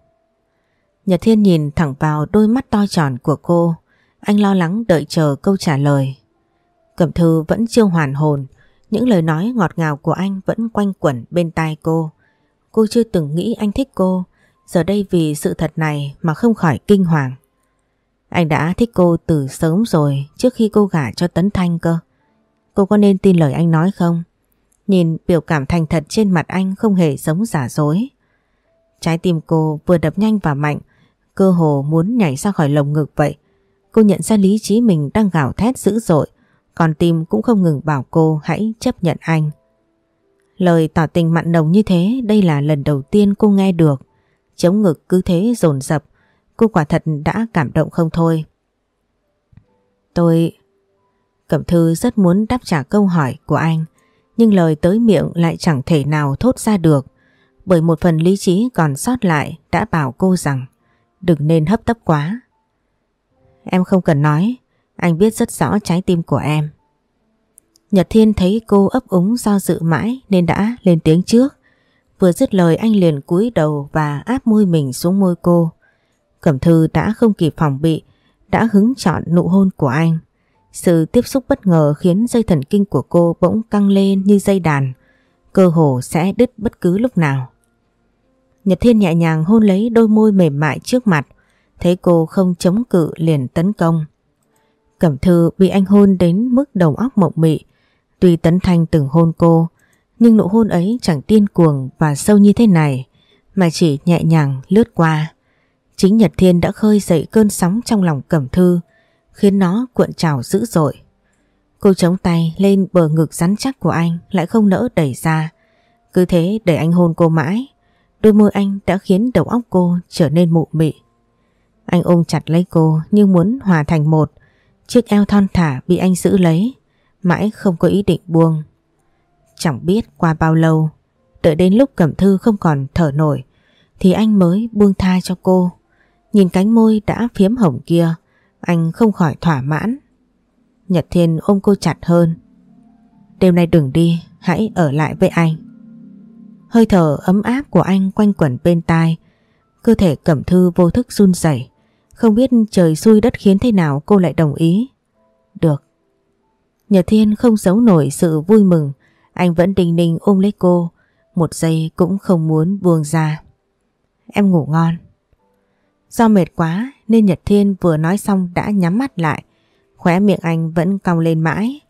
Nhật Thiên nhìn thẳng vào đôi mắt to tròn của cô. Anh lo lắng đợi chờ câu trả lời. Cẩm Thư vẫn chưa hoàn hồn. Những lời nói ngọt ngào của anh vẫn quanh quẩn bên tai cô. Cô chưa từng nghĩ anh thích cô Giờ đây vì sự thật này mà không khỏi kinh hoàng anh đã thích cô từ sớm rồi trước khi cô gả cho Tấn Thanh cơ. Cô có nên tin lời anh nói không? Nhìn biểu cảm thành thật trên mặt anh không hề giống giả dối. Trái tim cô vừa đập nhanh và mạnh, cơ hồ muốn nhảy ra khỏi lồng ngực vậy. Cô nhận ra lý trí mình đang gào thét dữ dội, còn tim cũng không ngừng bảo cô hãy chấp nhận anh. Lời tỏ tình mặn nồng như thế đây là lần đầu tiên cô nghe được. Chống ngực cứ thế dồn dập Cô quả thật đã cảm động không thôi. Tôi... Cẩm Thư rất muốn đáp trả câu hỏi của anh, nhưng lời tới miệng lại chẳng thể nào thốt ra được, bởi một phần lý trí còn sót lại đã bảo cô rằng đừng nên hấp tấp quá. Em không cần nói, anh biết rất rõ trái tim của em. Nhật Thiên thấy cô ấp úng do dự mãi nên đã lên tiếng trước. Vừa dứt lời anh liền cúi đầu và áp môi mình xuống môi cô. Cẩm Thư đã không kịp phòng bị, đã hứng chọn nụ hôn của anh. Sự tiếp xúc bất ngờ khiến dây thần kinh của cô bỗng căng lên như dây đàn, cơ hồ sẽ đứt bất cứ lúc nào. Nhật Thiên nhẹ nhàng hôn lấy đôi môi mềm mại trước mặt, thấy cô không chống cự liền tấn công. Cẩm Thư bị anh hôn đến mức đầu óc mộng mị, tuy Tấn Thanh từng hôn cô, nhưng nụ hôn ấy chẳng tiên cuồng và sâu như thế này, mà chỉ nhẹ nhàng lướt qua. Chính Nhật Thiên đã khơi dậy cơn sóng trong lòng Cẩm Thư, khiến nó cuộn trào dữ dội. Cô chống tay lên bờ ngực rắn chắc của anh lại không nỡ đẩy ra. Cứ thế để anh hôn cô mãi. Đôi môi anh đã khiến đầu óc cô trở nên mụ mị. Anh ôm chặt lấy cô như muốn hòa thành một. Chiếc eo thon thả bị anh giữ lấy. Mãi không có ý định buông. Chẳng biết qua bao lâu. Đợi đến lúc Cẩm Thư không còn thở nổi. Thì anh mới buông tha cho cô. Nhìn cánh môi đã phiếm hồng kia. Anh không khỏi thỏa mãn. Nhật Thiên ôm cô chặt hơn. Đêm nay đừng đi, hãy ở lại với anh. Hơi thở ấm áp của anh quanh quẩn bên tai. Cơ thể cẩm thư vô thức run rẩy Không biết trời xui đất khiến thế nào cô lại đồng ý. Được. Nhật Thiên không giấu nổi sự vui mừng. Anh vẫn đình ninh ôm lấy cô. Một giây cũng không muốn buông ra. Em ngủ ngon. Do mệt quá nên Nhật Thiên vừa nói xong đã nhắm mắt lại. Khóe miệng anh vẫn cong lên mãi.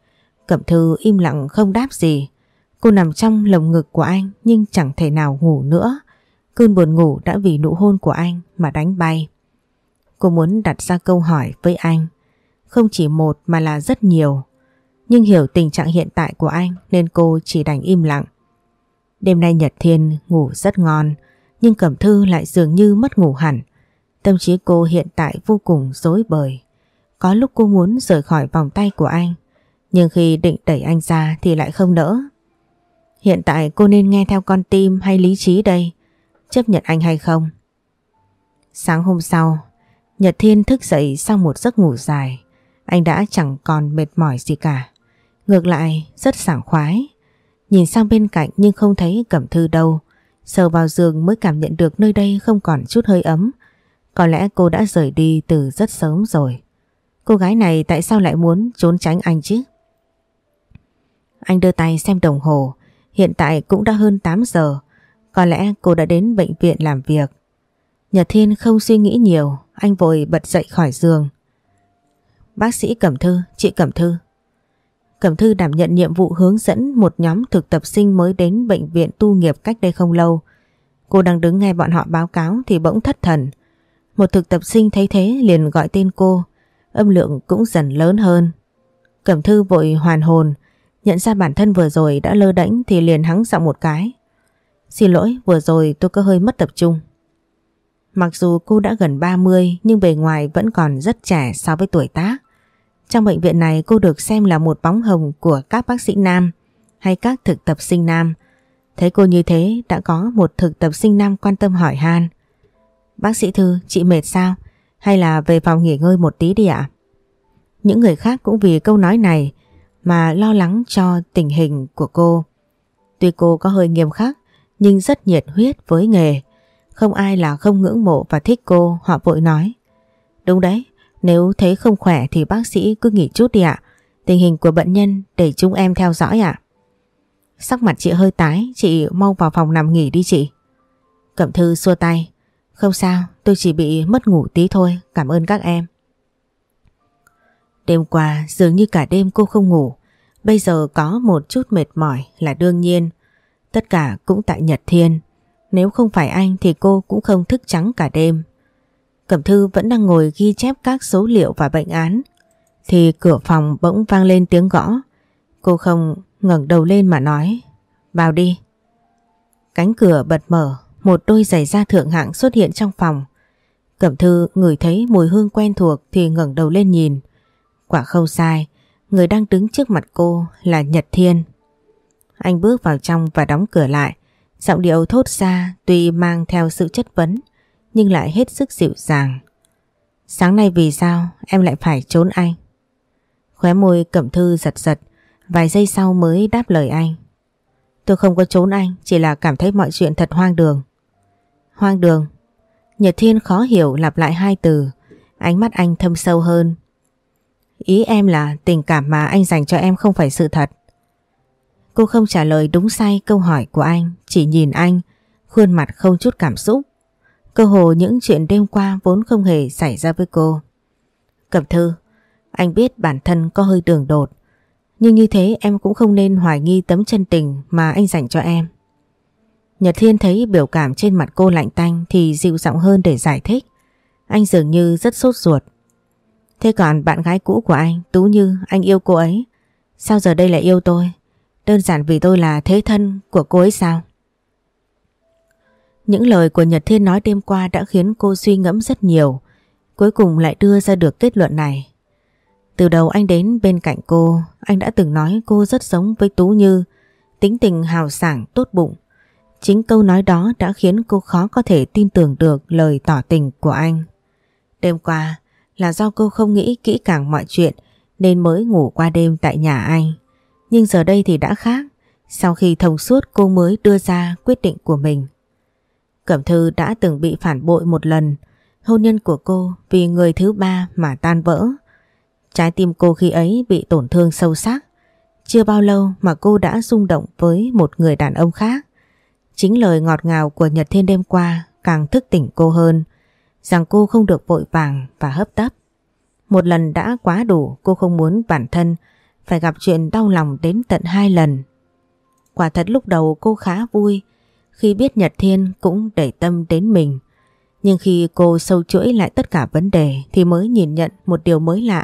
Cẩm Thư im lặng không đáp gì. Cô nằm trong lồng ngực của anh nhưng chẳng thể nào ngủ nữa. Cơn buồn ngủ đã vì nụ hôn của anh mà đánh bay. Cô muốn đặt ra câu hỏi với anh. Không chỉ một mà là rất nhiều. Nhưng hiểu tình trạng hiện tại của anh nên cô chỉ đành im lặng. Đêm nay Nhật Thiên ngủ rất ngon nhưng Cẩm Thư lại dường như mất ngủ hẳn. Tâm trí cô hiện tại vô cùng dối bời. Có lúc cô muốn rời khỏi vòng tay của anh, nhưng khi định đẩy anh ra thì lại không nỡ. Hiện tại cô nên nghe theo con tim hay lý trí đây, chấp nhận anh hay không? Sáng hôm sau, Nhật Thiên thức dậy sau một giấc ngủ dài, anh đã chẳng còn mệt mỏi gì cả. Ngược lại, rất sảng khoái. Nhìn sang bên cạnh nhưng không thấy Cẩm Thư đâu, sờ vào giường mới cảm nhận được nơi đây không còn chút hơi ấm, có lẽ cô đã rời đi từ rất sớm rồi. Cô gái này tại sao lại muốn trốn tránh anh chứ? Anh đưa tay xem đồng hồ, hiện tại cũng đã hơn 8 giờ. Có lẽ cô đã đến bệnh viện làm việc. Nhật Thiên không suy nghĩ nhiều, anh vội bật dậy khỏi giường. Bác sĩ Cẩm Thư, chị Cẩm Thư. Cẩm Thư đảm nhận nhiệm vụ hướng dẫn một nhóm thực tập sinh mới đến bệnh viện tu nghiệp cách đây không lâu. Cô đang đứng nghe bọn họ báo cáo thì bỗng thất thần. Một thực tập sinh thấy thế liền gọi tên cô, âm lượng cũng dần lớn hơn. Cẩm thư vội hoàn hồn, nhận ra bản thân vừa rồi đã lơ đễnh thì liền hắng giọng một cái. Xin lỗi, vừa rồi tôi có hơi mất tập trung. Mặc dù cô đã gần 30 nhưng bề ngoài vẫn còn rất trẻ so với tuổi tác. Trong bệnh viện này cô được xem là một bóng hồng của các bác sĩ nam hay các thực tập sinh nam. Thấy cô như thế đã có một thực tập sinh nam quan tâm hỏi han. Bác sĩ Thư, chị mệt sao? Hay là về phòng nghỉ ngơi một tí đi ạ? Những người khác cũng vì câu nói này mà lo lắng cho tình hình của cô. Tuy cô có hơi nghiêm khắc nhưng rất nhiệt huyết với nghề. Không ai là không ngưỡng mộ và thích cô, họ vội nói. Đúng đấy, nếu thấy không khỏe thì bác sĩ cứ nghỉ chút đi ạ. Tình hình của bệnh nhân để chúng em theo dõi ạ. Sắc mặt chị hơi tái, chị mau vào phòng nằm nghỉ đi chị. Cẩm thư xua tay. Không sao, tôi chỉ bị mất ngủ tí thôi, cảm ơn các em. Đêm qua dường như cả đêm cô không ngủ, bây giờ có một chút mệt mỏi là đương nhiên. Tất cả cũng tại Nhật Thiên, nếu không phải anh thì cô cũng không thức trắng cả đêm. Cẩm Thư vẫn đang ngồi ghi chép các số liệu và bệnh án, thì cửa phòng bỗng vang lên tiếng gõ. Cô không ngẩng đầu lên mà nói, vào đi. Cánh cửa bật mở, một đôi giày da thượng hạng xuất hiện trong phòng. Cẩm thư ngửi thấy mùi hương quen thuộc thì ngẩng đầu lên nhìn. Quả không sai, người đang đứng trước mặt cô là Nhật Thiên. Anh bước vào trong và đóng cửa lại. Giọng điệu thốt ra tuy mang theo sự chất vấn nhưng lại hết sức dịu dàng. Sáng nay vì sao em lại phải trốn anh? Khóe môi cẩm thư giật giật, vài giây sau mới đáp lời anh. Tôi không có trốn anh, chỉ là cảm thấy mọi chuyện thật hoang đường. Hoang đường? Nhật Thiên khó hiểu lặp lại hai từ, ánh mắt anh thâm sâu hơn. Ý em là tình cảm mà anh dành cho em không phải sự thật. Cô không trả lời đúng sai câu hỏi của anh, chỉ nhìn anh, khuôn mặt không chút cảm xúc. Cơ hồ những chuyện đêm qua vốn không hề xảy ra với cô. Cẩm thư, anh biết bản thân có hơi đường đột, nhưng như thế em cũng không nên hoài nghi tấm chân tình mà anh dành cho em. Nhật Thiên thấy biểu cảm trên mặt cô lạnh tanh thì dịu giọng hơn để giải thích. Anh dường như rất sốt ruột. Thế còn bạn gái cũ của anh, Tú Như, anh yêu cô ấy. Sao giờ đây lại yêu tôi? Đơn giản vì tôi là thế thân của cô ấy sao? Những lời của Nhật Thiên nói đêm qua đã khiến cô suy ngẫm rất nhiều. Cuối cùng lại đưa ra được kết luận này. Từ đầu anh đến bên cạnh cô, anh đã từng nói cô rất giống với Tú Như, tính tình hào sảng, tốt bụng. Chính câu nói đó đã khiến cô khó có thể tin tưởng được lời tỏ tình của anh. Đêm qua là do cô không nghĩ kỹ càng mọi chuyện nên mới ngủ qua đêm tại nhà anh. Nhưng giờ đây thì đã khác, sau khi thông suốt cô mới đưa ra quyết định của mình. Cẩm Thư đã từng bị phản bội một lần, hôn nhân của cô vì người thứ ba mà tan vỡ. Trái tim cô khi ấy bị tổn thương sâu sắc. Chưa bao lâu mà cô đã rung động với một người đàn ông khác. Chính lời ngọt ngào của Nhật Thiên đêm qua càng thức tỉnh cô hơn, rằng cô không được vội vàng và hấp tấp. Một lần đã quá đủ cô không muốn bản thân phải gặp chuyện đau lòng đến tận hai lần. Quả thật lúc đầu cô khá vui khi biết Nhật Thiên cũng để tâm đến mình. Nhưng khi cô sâu chuỗi lại tất cả vấn đề thì mới nhìn nhận một điều mới lạ.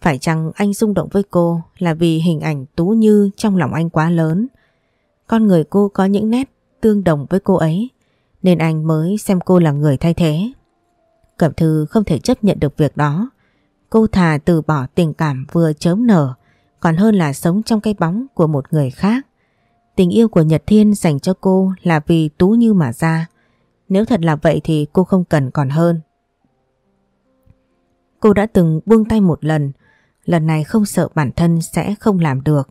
Phải chăng anh rung động với cô là vì hình ảnh Tú Như trong lòng anh quá lớn. Con người cô có những nét tương đồng với cô ấy, nên anh mới xem cô là người thay thế. Cẩm Thư không thể chấp nhận được việc đó. Cô thà từ bỏ tình cảm vừa chớm nở, còn hơn là sống trong cái bóng của một người khác. Tình yêu của Nhật Thiên dành cho cô là vì Tú Như mà ra. Nếu thật là vậy thì cô không cần còn hơn. Cô đã từng buông tay một lần, lần này không sợ bản thân sẽ không làm được.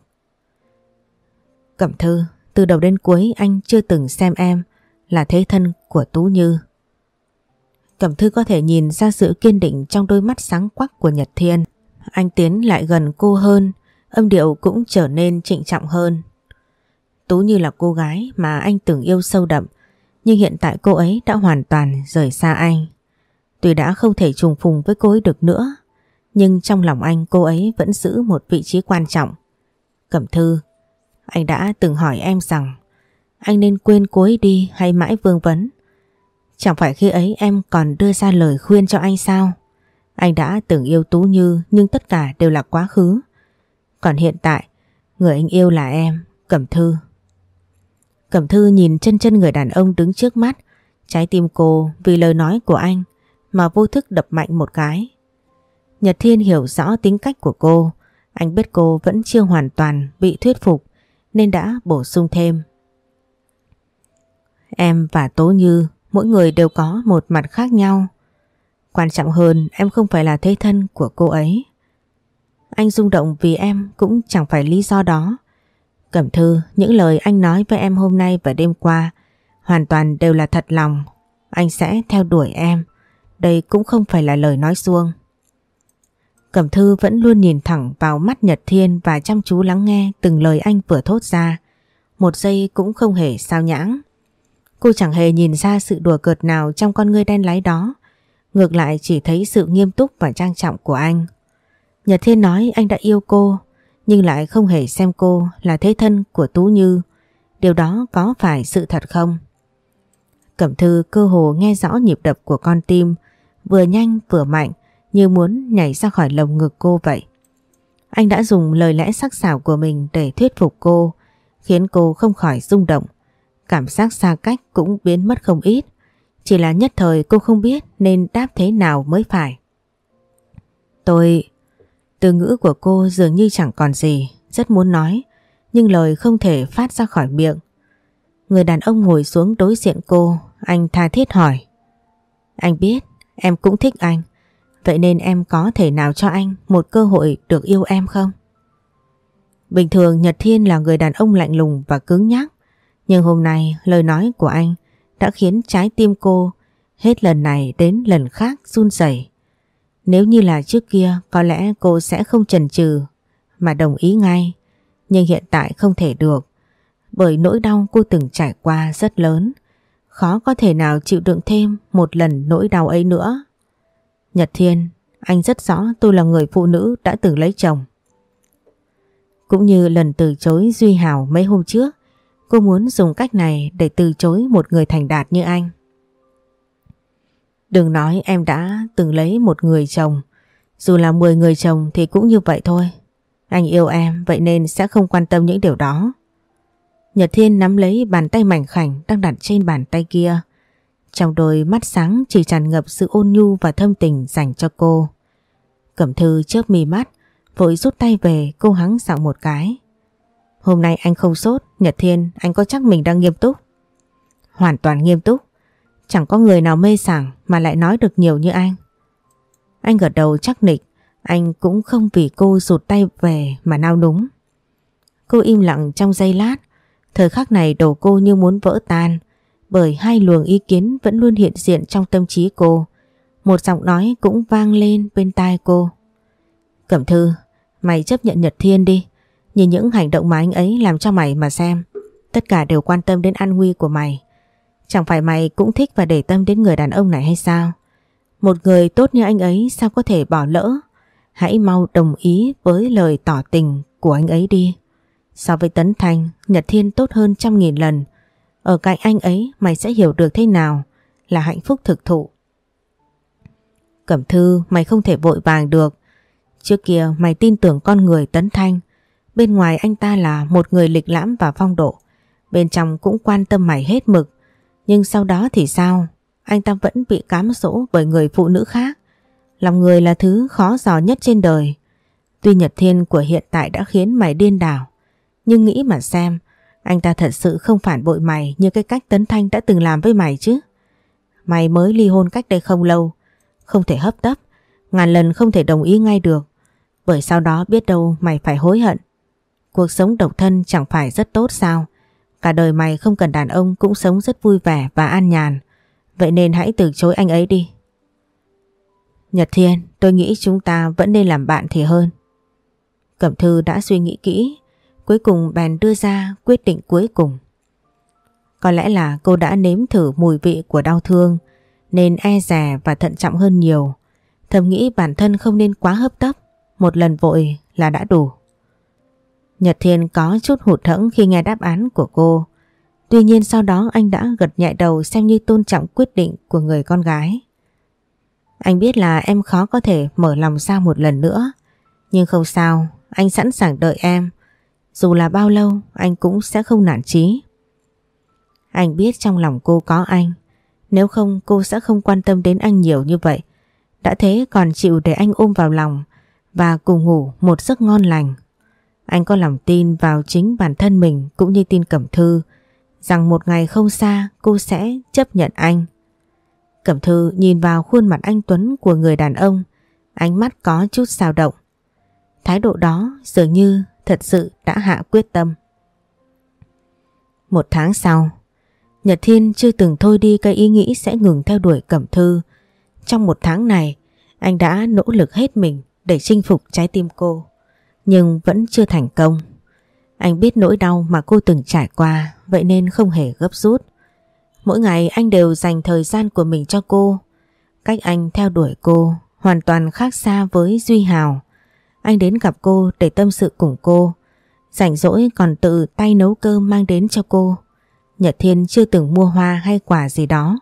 Cẩm Thư, từ đầu đến cuối anh chưa từng xem em là thế thân của Tú Như. Cẩm Thư có thể nhìn ra sự kiên định trong đôi mắt sáng quắc của Nhật Thiên. Anh tiến lại gần cô hơn, âm điệu cũng trở nên trịnh trọng hơn. Tú Như là cô gái mà anh từng yêu sâu đậm, nhưng hiện tại cô ấy đã hoàn toàn rời xa anh. Tuy đã không thể trùng phùng với cô ấy được nữa, nhưng trong lòng anh cô ấy vẫn giữ một vị trí quan trọng. Cẩm Thư, anh đã từng hỏi em rằng anh nên quên cô ấy đi hay mãi vương vấn. Chẳng phải khi ấy em còn đưa ra lời khuyên cho anh sao? Anh đã từng yêu Tú Như nhưng tất cả đều là quá khứ. Còn hiện tại, người anh yêu là em, Cẩm Thư. Cẩm Thư nhìn chân chân người đàn ông đứng trước mắt, trái tim cô vì lời nói của anh mà vô thức đập mạnh một cái. Nhật Thiên hiểu rõ tính cách của cô, anh biết cô vẫn chưa hoàn toàn bị thuyết phục nên đã bổ sung thêm. Em và Tố Như, mỗi người đều có một mặt khác nhau. Quan trọng hơn em không phải là thế thân của cô ấy. Anh rung động vì em cũng chẳng phải lý do đó. Cẩm Thư, những lời anh nói với em hôm nay và đêm qua hoàn toàn đều là thật lòng. Anh sẽ theo đuổi em. Đây cũng không phải là lời nói xuông. Cẩm Thư vẫn luôn nhìn thẳng vào mắt Nhật Thiên và chăm chú lắng nghe từng lời anh vừa thốt ra. Một giây cũng không hề sao nhãng. Cô chẳng hề nhìn ra sự đùa cợt nào trong con ngươi đen láy đó. Ngược lại chỉ thấy sự nghiêm túc và trang trọng của anh. Nhật Thiên nói anh đã yêu cô, nhưng lại không hề xem cô là thế thân của Tú Như. Điều đó có phải sự thật không? Cẩm Thư cơ hồ nghe rõ nhịp đập của con tim, vừa nhanh vừa mạnh, như muốn nhảy ra khỏi lồng ngực cô vậy. Anh đã dùng lời lẽ sắc sảo của mình để thuyết phục cô, khiến cô không khỏi rung động. Cảm giác xa cách cũng biến mất không ít. Chỉ là nhất thời cô không biết nên đáp thế nào mới phải. Tôi... Từ ngữ của cô dường như chẳng còn gì, rất muốn nói, nhưng lời không thể phát ra khỏi miệng. Người đàn ông ngồi xuống đối diện cô, anh tha thiết hỏi. Anh biết, em cũng thích anh. Vậy nên em có thể nào cho anh một cơ hội được yêu em không? Bình thường Nhật Thiên là người đàn ông lạnh lùng và cứng nhắc. Nhưng hôm nay lời nói của anh đã khiến trái tim cô hết lần này đến lần khác run rẩy. Nếu như là trước kia có lẽ cô sẽ không chần chừ mà đồng ý ngay. Nhưng hiện tại không thể được. Bởi nỗi đau cô từng trải qua rất lớn. Khó có thể nào chịu đựng thêm một lần nỗi đau ấy nữa. Nhật Thiên, anh rất rõ tôi là người phụ nữ đã từng lấy chồng. Cũng như lần từ chối Duy Hào mấy hôm trước, cô muốn dùng cách này để từ chối một người thành đạt như anh. Đừng nói em đã từng lấy một người chồng, dù là 10 người chồng thì cũng như vậy thôi. Anh yêu em vậy nên sẽ không quan tâm những điều đó. Nhật Thiên nắm lấy bàn tay mảnh khảnh đang đặt trên bàn tay kia. Trong đôi mắt sáng chỉ tràn ngập sự ôn nhu và thâm tình dành cho cô. Cẩm thư chớp mi mắt, vội rút tay về cô hắng giọng một cái. Hôm nay anh không sốt, Nhật Thiên anh có chắc mình đang nghiêm túc? Hoàn toàn nghiêm túc. Chẳng có người nào mê sảng mà lại nói được nhiều như anh. Anh gật đầu chắc nịch, anh cũng không vì cô rụt tay về mà nao núng. Cô im lặng trong giây lát, thời khắc này đầu cô như muốn vỡ tan, bởi hai luồng ý kiến vẫn luôn hiện diện trong tâm trí cô. Một giọng nói cũng vang lên bên tai cô. Cẩm thư, mày chấp nhận Nhật Thiên đi. Nhìn những hành động mà anh ấy làm cho mày mà xem. Tất cả đều quan tâm đến an nguy của mày. Chẳng phải mày cũng thích và để tâm đến người đàn ông này hay sao? Một người tốt như anh ấy sao có thể bỏ lỡ? Hãy mau đồng ý với lời tỏ tình của anh ấy đi. So với Tấn Thanh, Nhật Thiên tốt hơn trăm nghìn lần. Ở cạnh anh ấy mày sẽ hiểu được thế nào là hạnh phúc thực thụ. Cẩm thư mày không thể vội vàng được. Trước kia mày tin tưởng con người Tấn Thanh. Bên ngoài anh ta là một người lịch lãm và phong độ. Bên trong cũng quan tâm mày hết mực. Nhưng sau đó thì sao? Anh ta vẫn bị cám dỗ bởi người phụ nữ khác. Lòng người là thứ khó dò nhất trên đời. Tuy Nhật Thiên của hiện tại đã khiến mày điên đảo. Nhưng nghĩ mà xem, anh ta thật sự không phản bội mày như cái cách Tấn Thanh đã từng làm với mày chứ. Mày mới ly hôn cách đây không lâu, không thể hấp tấp, ngàn lần không thể đồng ý ngay được. Bởi sau đó biết đâu mày phải hối hận. Cuộc sống độc thân chẳng phải rất tốt sao? Cả đời mày không cần đàn ông cũng sống rất vui vẻ và an nhàn. Vậy nên hãy từ chối anh ấy đi. Nhật Thiên, tôi nghĩ chúng ta vẫn nên làm bạn thì hơn. Cẩm Thư đã suy nghĩ kỹ, cuối cùng bèn đưa ra quyết định cuối cùng. Có lẽ là cô đã nếm thử mùi vị của đau thương nên e rè và thận trọng hơn nhiều. Thầm nghĩ bản thân không nên quá hấp tấp, một lần vội là đã đủ. Nhật Thiên có chút hụt hẫng khi nghe đáp án của cô. Tuy nhiên sau đó anh đã gật nhẹ đầu xem như tôn trọng quyết định của người con gái. Anh biết là em khó có thể mở lòng ra một lần nữa. Nhưng không sao, anh sẵn sàng đợi em. Dù là bao lâu, anh cũng sẽ không nản chí. Anh biết trong lòng cô có anh. Nếu không cô sẽ không quan tâm đến anh nhiều như vậy. Đã thế còn chịu để anh ôm vào lòng và cùng ngủ một giấc ngon lành. Anh có lòng tin vào chính bản thân mình cũng như tin Cẩm Thư rằng một ngày không xa cô sẽ chấp nhận anh. Cẩm Thư nhìn vào khuôn mặt anh Tuấn của người đàn ông, ánh mắt có chút xào động. Thái độ đó dường như thật sự đã hạ quyết tâm. Một tháng sau, Nhật Thiên chưa từng thôi đi cái ý nghĩ sẽ ngừng theo đuổi Cẩm Thư. Trong một tháng này, anh đã nỗ lực hết mình để chinh phục trái tim cô, nhưng vẫn chưa thành công. Anh biết nỗi đau mà cô từng trải qua, vậy nên không hề gấp rút. Mỗi ngày anh đều dành thời gian của mình cho cô. Cách anh theo đuổi cô hoàn toàn khác xa với Duy Hào. Anh đến gặp cô để tâm sự cùng cô. Rảnh rỗi còn tự tay nấu cơm mang đến cho cô. Nhật Thiên chưa từng mua hoa hay quà gì đó.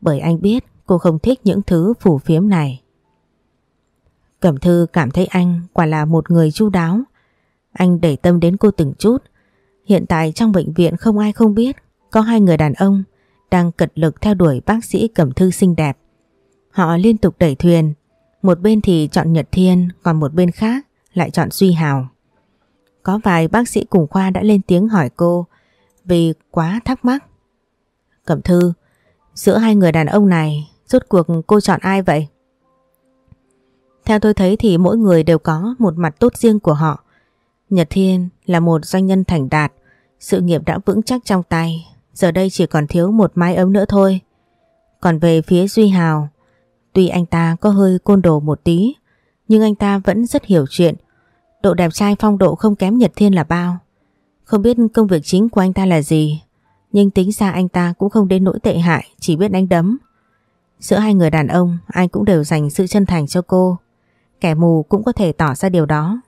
Bởi anh biết cô không thích những thứ phủ phiếm này. Cẩm Thư cảm thấy anh quả là một người chu đáo. Anh để tâm đến cô từng chút. Hiện tại trong bệnh viện không ai không biết có hai người đàn ông đang cật lực theo đuổi bác sĩ Cẩm Thư xinh đẹp. Họ liên tục đẩy thuyền, một bên thì chọn Nhật Thiên, còn một bên khác lại chọn Duy Hào. Có vài bác sĩ cùng khoa đã lên tiếng hỏi cô vì quá thắc mắc. Cẩm Thư, giữa hai người đàn ông này, rốt cuộc cô chọn ai vậy? Theo tôi thấy thì mỗi người đều có một mặt tốt riêng của họ. Nhật Thiên là một doanh nhân thành đạt, sự nghiệp đã vững chắc trong tay, giờ đây chỉ còn thiếu một mái ấm nữa thôi. Còn về phía Duy Hào, tuy anh ta có hơi côn đồ một tí, nhưng anh ta vẫn rất hiểu chuyện. Độ đẹp trai phong độ không kém Nhật Thiên là bao. Không biết công việc chính của anh ta là gì, nhưng tính ra anh ta cũng không đến nỗi tệ hại, chỉ biết đánh đấm. Giữa hai người đàn ông, ai cũng đều dành sự chân thành cho cô. Kẻ mù cũng có thể tỏ ra điều đó.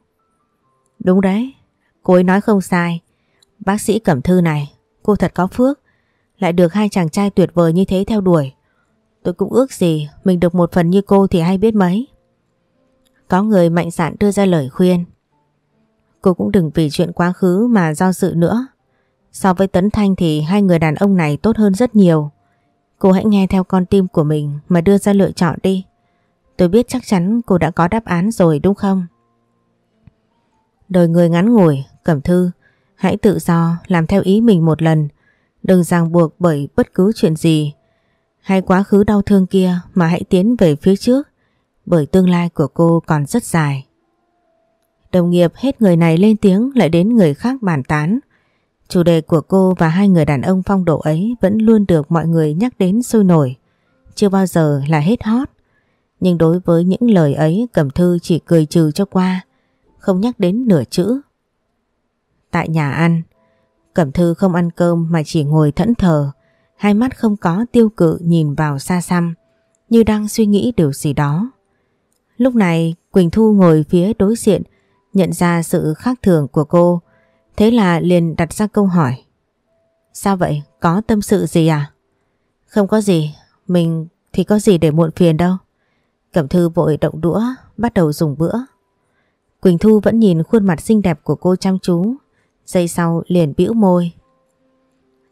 Đúng đấy, cô ấy nói không sai. Bác sĩ Cẩm Thư này, cô thật có phước. Lại được hai chàng trai tuyệt vời như thế theo đuổi. Tôi cũng ước gì mình được một phần như cô thì hay biết mấy. Có người mạnh dạn đưa ra lời khuyên. Cô cũng đừng vì chuyện quá khứ mà do dự nữa. So với Tấn Thanh thì hai người đàn ông này tốt hơn rất nhiều. Cô hãy nghe theo con tim của mình mà đưa ra lựa chọn đi. Tôi biết chắc chắn cô đã có đáp án rồi đúng không? Đời người ngắn ngủi, Cẩm Thư, hãy tự do làm theo ý mình một lần. Đừng ràng buộc bởi bất cứ chuyện gì. Hay quá khứ đau thương kia mà hãy tiến về phía trước. Bởi tương lai của cô còn rất dài. Đồng nghiệp hết người này lên tiếng lại đến người khác bàn tán. Chủ đề của cô và hai người đàn ông phong độ ấy vẫn luôn được mọi người nhắc đến sôi nổi. Chưa bao giờ là hết hot. Nhưng đối với những lời ấy Cẩm Thư chỉ cười trừ cho qua, không nhắc đến nửa chữ. Tại nhà ăn, Cẩm Thư không ăn cơm mà chỉ ngồi thẫn thờ, hai mắt không có tiêu cự nhìn vào xa xăm, như đang suy nghĩ điều gì đó. Lúc này Quỳnh Thu ngồi phía đối diện, nhận ra sự khác thường của cô, thế là liền đặt ra câu hỏi. Sao vậy? Có tâm sự gì à? Không có gì, mình thì có gì để muộn phiền đâu. Cẩm Thư vội động đũa, bắt đầu dùng bữa. Quỳnh Thu vẫn nhìn khuôn mặt xinh đẹp của cô chăm chú, giây sau liền bĩu môi.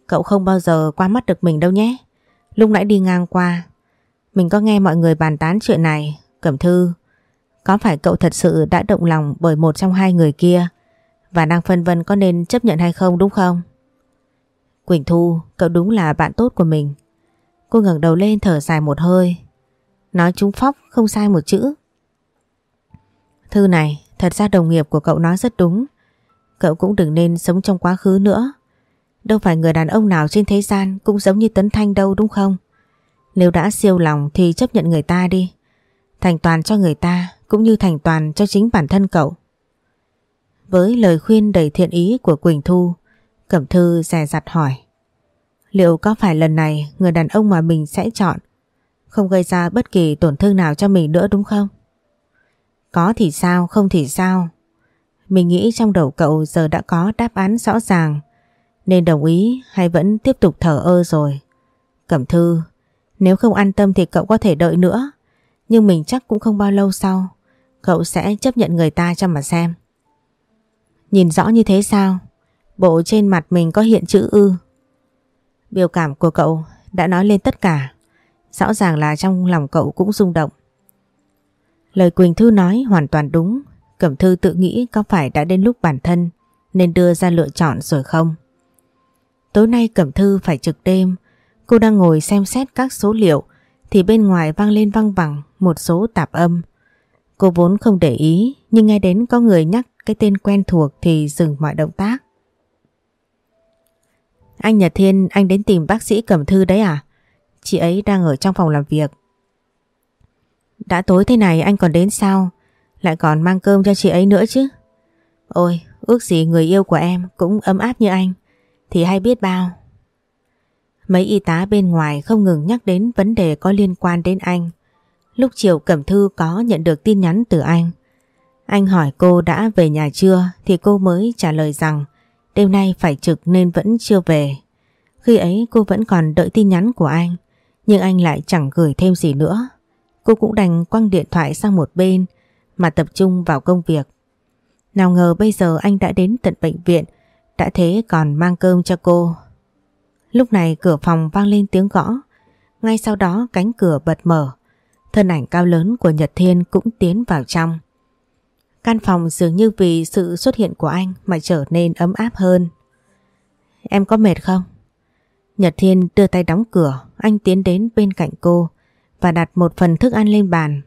Cậu không bao giờ qua mắt được mình đâu nhé. Lúc nãy đi ngang qua, mình có nghe mọi người bàn tán chuyện này. Cẩm Thư, có phải cậu thật sự đã động lòng bởi một trong hai người kia và đang phân vân có nên chấp nhận hay không đúng không? Quỳnh Thu, cậu đúng là bạn tốt của mình. Cô ngẩng đầu lên thở dài một hơi Nói chúng phóc không sai một chữ. Thư này, thật ra đồng nghiệp của cậu nói rất đúng. Cậu cũng đừng nên sống trong quá khứ nữa. Đâu phải người đàn ông nào trên thế gian cũng giống như Tấn Thanh đâu đúng không? Nếu đã siêu lòng thì chấp nhận người ta đi. Thành toàn cho người ta cũng như thành toàn cho chính bản thân cậu. Với lời khuyên đầy thiện ý của Quỳnh Thu, Cẩm Thư dè dặt hỏi. Liệu có phải lần này người đàn ông mà mình sẽ chọn không gây ra bất kỳ tổn thương nào cho mình nữa đúng không? Có thì sao, không thì sao? Mình nghĩ trong đầu cậu giờ đã có đáp án rõ ràng nên đồng ý hay vẫn tiếp tục thở ơ rồi. Cẩm thư, nếu không an tâm thì cậu có thể đợi nữa. Nhưng mình chắc cũng không bao lâu sau cậu sẽ chấp nhận người ta cho mà xem. Nhìn rõ như thế sao? Bộ trên mặt mình có hiện chữ ư. Biểu cảm của cậu đã nói lên tất cả. Rõ ràng là trong lòng cậu cũng rung động. Lời Quỳnh Thư nói hoàn toàn đúng. Cẩm Thư tự nghĩ có phải đã đến lúc bản thân nên đưa ra lựa chọn rồi không? Tối nay Cẩm Thư phải trực đêm. Cô đang ngồi xem xét các số liệu thì bên ngoài vang lên văng vẳng một số tạp âm. Cô vốn không để ý nhưng nghe đến có người nhắc cái tên quen thuộc thì dừng mọi động tác. Anh Nhật Thiên, anh đến tìm bác sĩ Cẩm Thư đấy à? Chị ấy đang ở trong phòng làm việc. Đã tối thế này anh còn đến sao? Lại còn mang cơm cho chị ấy nữa chứ? Ôi, ước gì người yêu của em cũng ấm áp như anh. Thì hay biết bao. Mấy y tá bên ngoài không ngừng nhắc đến vấn đề có liên quan đến anh. Lúc chiều Cẩm Thư có nhận được tin nhắn từ anh. Anh hỏi cô đã về nhà chưa thì cô mới trả lời rằng đêm nay phải trực nên vẫn chưa về. Khi ấy cô vẫn còn đợi tin nhắn của anh. Nhưng anh lại chẳng gửi thêm gì nữa. Cô cũng đành quăng điện thoại sang một bên mà tập trung vào công việc. Nào ngờ bây giờ anh đã đến tận bệnh viện, đã thế còn mang cơm cho cô. Lúc này cửa phòng vang lên tiếng gõ, ngay sau đó cánh cửa bật mở. Thân ảnh cao lớn của Nhật Thiên cũng tiến vào trong. Căn phòng dường như vì sự xuất hiện của anh mà trở nên ấm áp hơn. Em có mệt không? Nhật Thiên đưa tay đóng cửa, anh tiến đến bên cạnh cô và đặt một phần thức ăn lên bàn.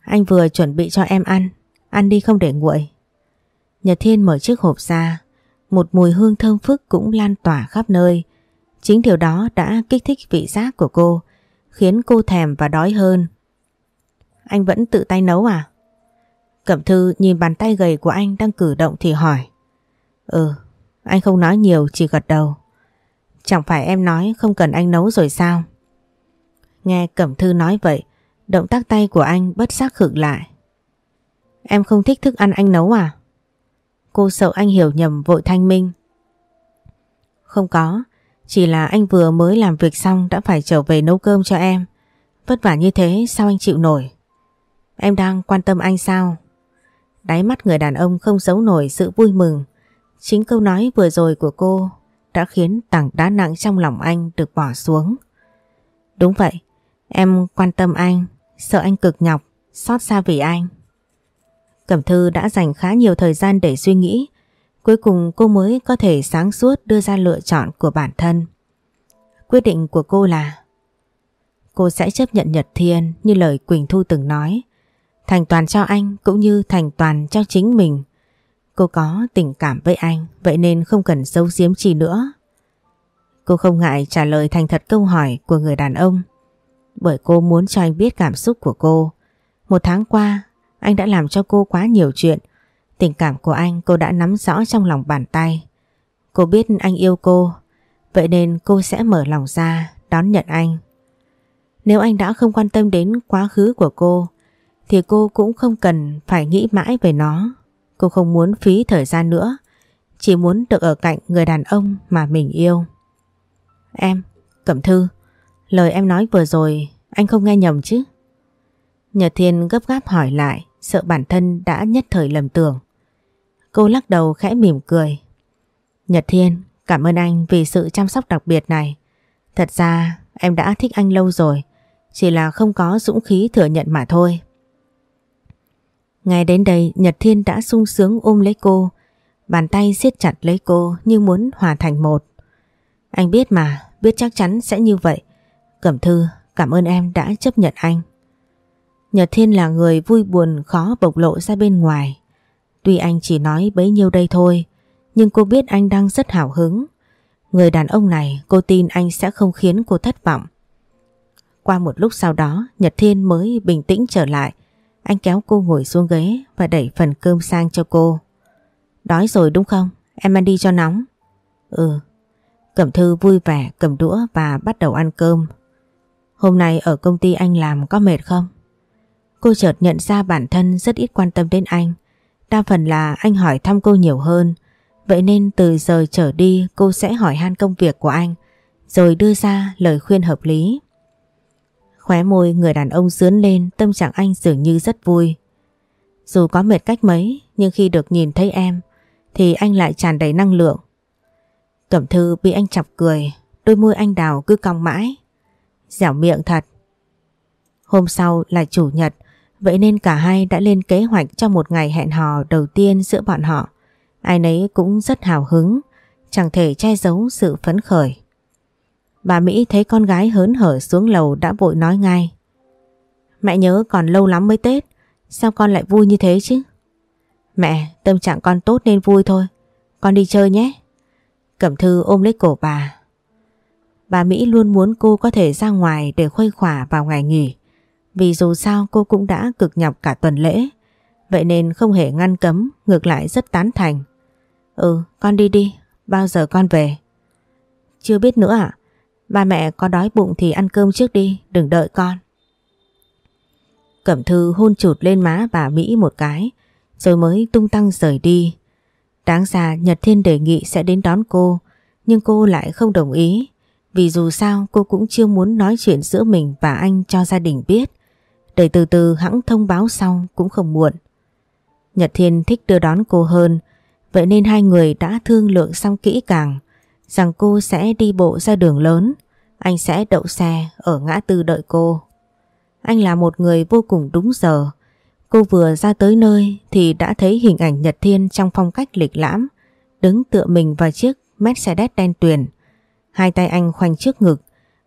Anh vừa chuẩn bị cho em ăn, ăn đi không để nguội. Nhật Thiên mở chiếc hộp ra, một mùi hương thơm phức cũng lan tỏa khắp nơi. Chính điều đó đã kích thích vị giác của cô, khiến cô thèm và đói hơn. Anh vẫn tự tay nấu à? Cẩm Thư nhìn bàn tay gầy của anh đang cử động thì hỏi. Ừ, anh không nói nhiều chỉ gật đầu. Chẳng phải em nói không cần anh nấu rồi sao? Nghe Cẩm Thư nói vậy, động tác tay của anh bất giác khựng lại. Em không thích thức ăn anh nấu à? Cô sợ anh hiểu nhầm vội thanh minh. Không có, chỉ là anh vừa mới làm việc xong đã phải trở về nấu cơm cho em. Vất vả như thế sao anh chịu nổi? Em đang quan tâm anh sao? Đáy mắt người đàn ông không giấu nổi sự vui mừng. Chính câu nói vừa rồi của cô đã khiến tảng đá nặng trong lòng anh được bỏ xuống. Đúng vậy, em quan tâm anh, sợ anh cực nhọc, xót xa vì anh. Cẩm Thư đã dành khá nhiều thời gian để suy nghĩ, cuối cùng cô mới có thể sáng suốt đưa ra lựa chọn của bản thân. Quyết định của cô là cô sẽ chấp nhận Nhật Thiên như lời Quỳnh Thu từng nói, thành toàn cho anh cũng như thành toàn cho chính mình. Cô có tình cảm với anh, vậy nên không cần giấu giếm chi nữa. Cô không ngại trả lời thành thật câu hỏi của người đàn ông, bởi cô muốn cho anh biết cảm xúc của cô. Một tháng qua, anh đã làm cho cô quá nhiều chuyện. Tình cảm của anh cô đã nắm rõ trong lòng bàn tay. Cô biết anh yêu cô, vậy nên cô sẽ mở lòng ra đón nhận anh. Nếu anh đã không quan tâm đến quá khứ của cô, thì cô cũng không cần phải nghĩ mãi về nó. Cô không muốn phí thời gian nữa, chỉ muốn được ở cạnh người đàn ông mà mình yêu. Em, Cẩm Thư, lời em nói vừa rồi anh không nghe nhầm chứ? Nhật Thiên gấp gáp hỏi lại, sợ bản thân đã nhất thời lầm tưởng. Cô lắc đầu khẽ mỉm cười. Nhật Thiên, cảm ơn anh vì sự chăm sóc đặc biệt này. Thật ra em đã thích anh lâu rồi, chỉ là không có dũng khí thừa nhận mà thôi. Ngay đến đây Nhật Thiên đã sung sướng ôm lấy cô, bàn tay siết chặt lấy cô như muốn hòa thành một. Anh biết mà, biết chắc chắn sẽ như vậy. Cẩm Thư, cảm ơn em đã chấp nhận anh. Nhật Thiên là người vui buồn khó bộc lộ ra bên ngoài. Tuy anh chỉ nói bấy nhiêu đây thôi, nhưng cô biết anh đang rất hào hứng. Người đàn ông này cô tin anh sẽ không khiến cô thất vọng. Qua một lúc sau đó, Nhật Thiên mới bình tĩnh trở lại. Anh kéo cô ngồi xuống ghế và đẩy phần cơm sang cho cô. Đói rồi đúng không? Em ăn đi cho nóng. Ừ. Cẩm Thư vui vẻ cầm đũa và bắt đầu ăn cơm. Hôm nay ở công ty anh làm có mệt không? Cô chợt nhận ra bản thân rất ít quan tâm đến anh. Đa phần là anh hỏi thăm cô nhiều hơn. Vậy nên từ giờ trở đi, cô sẽ hỏi han công việc của anh, rồi đưa ra lời khuyên hợp lý. Khóe môi người đàn ông dướn lên tâm trạng anh dường như rất vui. Dù có mệt cách mấy nhưng khi được nhìn thấy em thì anh lại tràn đầy năng lượng. Cẩm thư bị anh chọc cười, đôi môi anh đào cứ cong mãi. Dẻo miệng thật. Hôm sau là chủ nhật, vậy nên cả hai đã lên kế hoạch cho một ngày hẹn hò đầu tiên giữa bọn họ. Ai nấy cũng rất hào hứng, chẳng thể che giấu sự phấn khởi. Bà Mỹ thấy con gái hớn hở xuống lầu đã vội nói ngay. Mẹ nhớ còn lâu lắm mới Tết, sao con lại vui như thế chứ? Mẹ, tâm trạng con tốt nên vui thôi, con đi chơi nhé. Cẩm Thư ôm lấy cổ bà. Bà Mỹ luôn muốn cô có thể ra ngoài để khuây khỏa vào ngày nghỉ. Vì dù sao cô cũng đã cực nhọc cả tuần lễ. Vậy nên không hề ngăn cấm, ngược lại rất tán thành. Ừ, con đi đi, bao giờ con về? Chưa biết nữa ạ. Ba mẹ có đói bụng thì ăn cơm trước đi, đừng đợi con. Cẩm Thư hôn chụt lên má bà Mỹ một cái, rồi mới tung tăng rời đi. Đáng ra Nhật Thiên đề nghị sẽ đến đón cô, nhưng cô lại không đồng ý. Vì dù sao cô cũng chưa muốn nói chuyện giữa mình và anh cho gia đình biết. Để từ từ hãng thông báo sau cũng không muộn. Nhật Thiên thích đưa đón cô hơn, vậy nên hai người đã thương lượng xong kỹ càng rằng cô sẽ đi bộ ra đường lớn, anh sẽ đậu xe ở ngã tư đợi cô. Anh là một người vô cùng đúng giờ. Cô vừa ra tới nơi thì đã thấy hình ảnh Nhật Thiên trong phong cách lịch lãm, đứng tựa mình vào chiếc Mercedes đen tuyền. Hai tay anh khoanh trước ngực,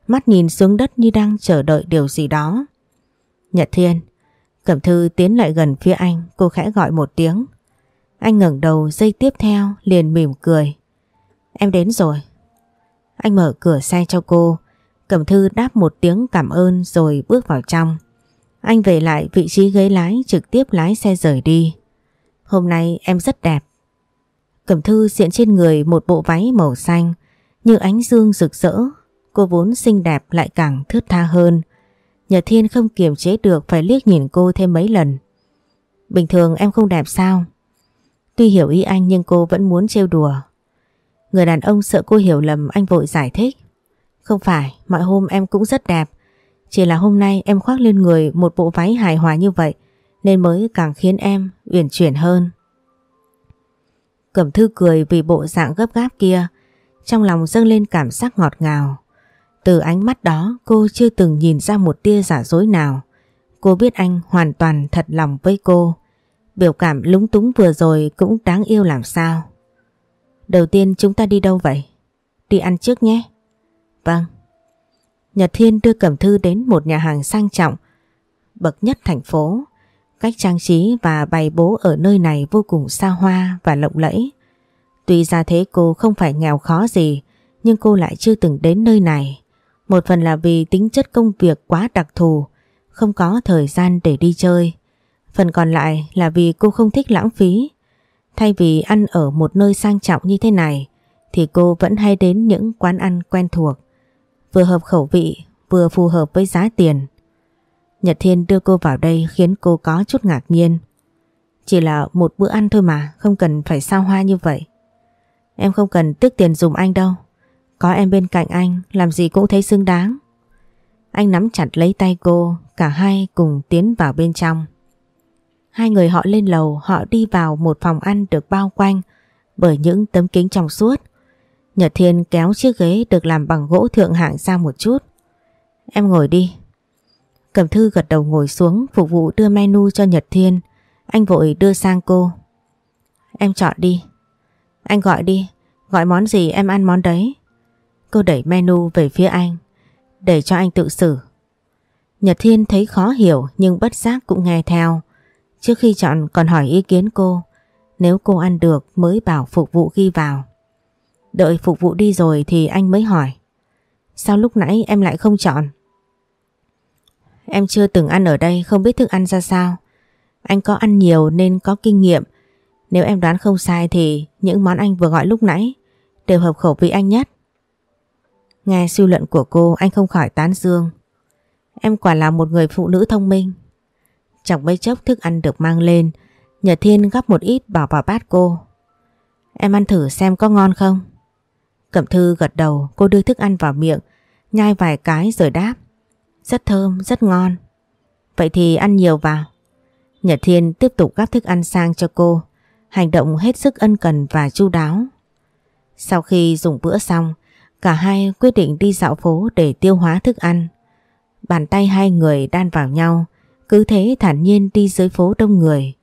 mắt nhìn xuống đất như đang chờ đợi điều gì đó. Nhật Thiên, Cẩm Thư tiến lại gần phía anh, cô khẽ gọi một tiếng. Anh ngẩng đầu dây tiếp theo liền mỉm cười. Em đến rồi. Anh mở cửa xe cho cô. Cẩm Thư đáp một tiếng cảm ơn rồi bước vào trong. Anh về lại vị trí ghế lái, trực tiếp lái xe rời đi. Hôm nay em rất đẹp. Cẩm Thư diện trên người một bộ váy màu xanh, như ánh dương rực rỡ. Cô vốn xinh đẹp lại càng thướt tha hơn. Nhật Thiên không kiềm chế được phải liếc nhìn cô thêm mấy lần. Bình thường em không đẹp sao? Tuy hiểu ý anh nhưng cô vẫn muốn trêu đùa. Người đàn ông sợ cô hiểu lầm anh vội giải thích. Không phải, mọi hôm em cũng rất đẹp. Chỉ là hôm nay em khoác lên người một bộ váy hài hòa như vậy nên mới càng khiến em uyển chuyển hơn. Cẩm thư cười vì bộ dạng gấp gáp kia, trong lòng dâng lên cảm giác ngọt ngào. Từ ánh mắt đó cô chưa từng nhìn ra một tia giả dối nào. Cô biết anh hoàn toàn thật lòng với cô. Biểu cảm lúng túng vừa rồi cũng đáng yêu làm sao. Đầu tiên chúng ta đi đâu vậy? Đi ăn trước nhé. Vâng. Nhật Thiên đưa Cẩm Thư đến một nhà hàng sang trọng, bậc nhất thành phố. Cách trang trí và bày bố ở nơi này vô cùng xa hoa và lộng lẫy. Tuy ra thế cô không phải nghèo khó gì, nhưng cô lại chưa từng đến nơi này. Một phần là vì tính chất công việc quá đặc thù, không có thời gian để đi chơi. Phần còn lại là vì cô không thích lãng phí. Thay vì ăn ở một nơi sang trọng như thế này, thì cô vẫn hay đến những quán ăn quen thuộc. Vừa hợp khẩu vị, vừa phù hợp với giá tiền. Nhật Thiên đưa cô vào đây khiến cô có chút ngạc nhiên. Chỉ là một bữa ăn thôi mà, không cần phải sao hoa như vậy. Em không cần tiếc tiền dùng anh đâu. Có em bên cạnh anh, làm gì cũng thấy xứng đáng. Anh nắm chặt lấy tay cô, cả hai cùng tiến vào bên trong. Hai người họ lên lầu, họ đi vào một phòng ăn được bao quanh bởi những tấm kính trong suốt. Nhật Thiên kéo chiếc ghế được làm bằng gỗ thượng hạng ra một chút. Em ngồi đi. Cẩm Thư gật đầu ngồi xuống phục vụ đưa menu cho Nhật Thiên. Anh vội đưa sang cô. Em chọn đi. Anh gọi đi. Gọi món gì em ăn món đấy. Cô đẩy menu về phía anh. Để cho anh tự xử. Nhật Thiên thấy khó hiểu nhưng bất giác cũng nghe theo. Trước khi chọn còn hỏi ý kiến cô. Nếu cô ăn được mới bảo phục vụ ghi vào. Đợi phục vụ đi rồi thì anh mới hỏi. Sao lúc nãy em lại không chọn? Em chưa từng ăn ở đây, không biết thức ăn ra sao. Anh có ăn nhiều nên có kinh nghiệm. Nếu em đoán không sai thì những món anh vừa gọi lúc nãy đều hợp khẩu vị anh nhất. Nghe suy luận của cô, anh không khỏi tán dương. Em quả là một người phụ nữ thông minh. Chẳng mấy chốc thức ăn được mang lên, Nhật Thiên gắp một ít bỏ vào bát cô. Em ăn thử xem có ngon không? Cẩm Thư gật đầu, cô đưa thức ăn vào miệng, nhai vài cái rồi đáp. Rất thơm, rất ngon. Vậy thì ăn nhiều vào. Nhật Thiên tiếp tục gắp thức ăn sang cho cô, hành động hết sức ân cần và chu đáo. Sau khi dùng bữa xong, cả hai quyết định đi dạo phố để tiêu hóa thức ăn. Bàn tay hai người đan vào nhau, cứ thế thản nhiên đi dưới phố đông người.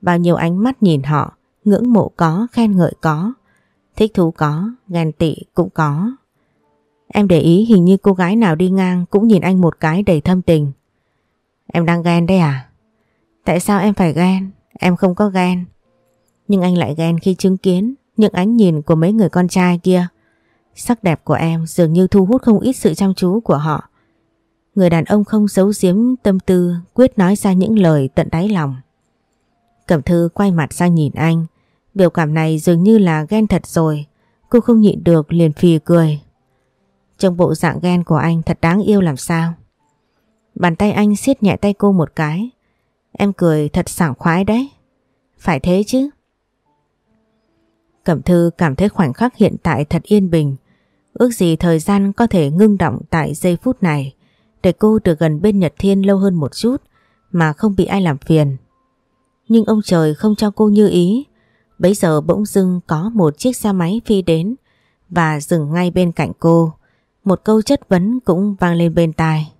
Bao nhiêu ánh mắt nhìn họ, ngưỡng mộ có, khen ngợi có, thích thú có, ghen tị cũng có. Em để ý hình như cô gái nào đi ngang cũng nhìn anh một cái đầy thâm tình. Em đang ghen đấy à? Tại sao em phải ghen? Em không có ghen. Nhưng anh lại ghen khi chứng kiến những ánh nhìn của mấy người con trai kia. Sắc đẹp của em dường như thu hút không ít sự chăm chú của họ. Người đàn ông không giấu giếm tâm tư, quyết nói ra những lời tận đáy lòng. Cẩm thư quay mặt sang nhìn anh. Biểu cảm này dường như là ghen thật rồi. Cô không nhịn được liền phì cười. Trong bộ dạng ghen của anh thật đáng yêu làm sao. Bàn tay anh siết nhẹ tay cô một cái. Em cười thật sảng khoái đấy. Phải thế chứ. Cẩm thư cảm thấy khoảnh khắc hiện tại thật yên bình. Ước gì thời gian có thể ngưng động tại giây phút này để cô được gần bên Nhật Thiên lâu hơn một chút mà không bị ai làm phiền. Nhưng ông trời không cho cô như ý. Bấy giờ bỗng dưng có một chiếc xe máy phi đến và dừng ngay bên cạnh cô. Một câu chất vấn cũng vang lên bên tai.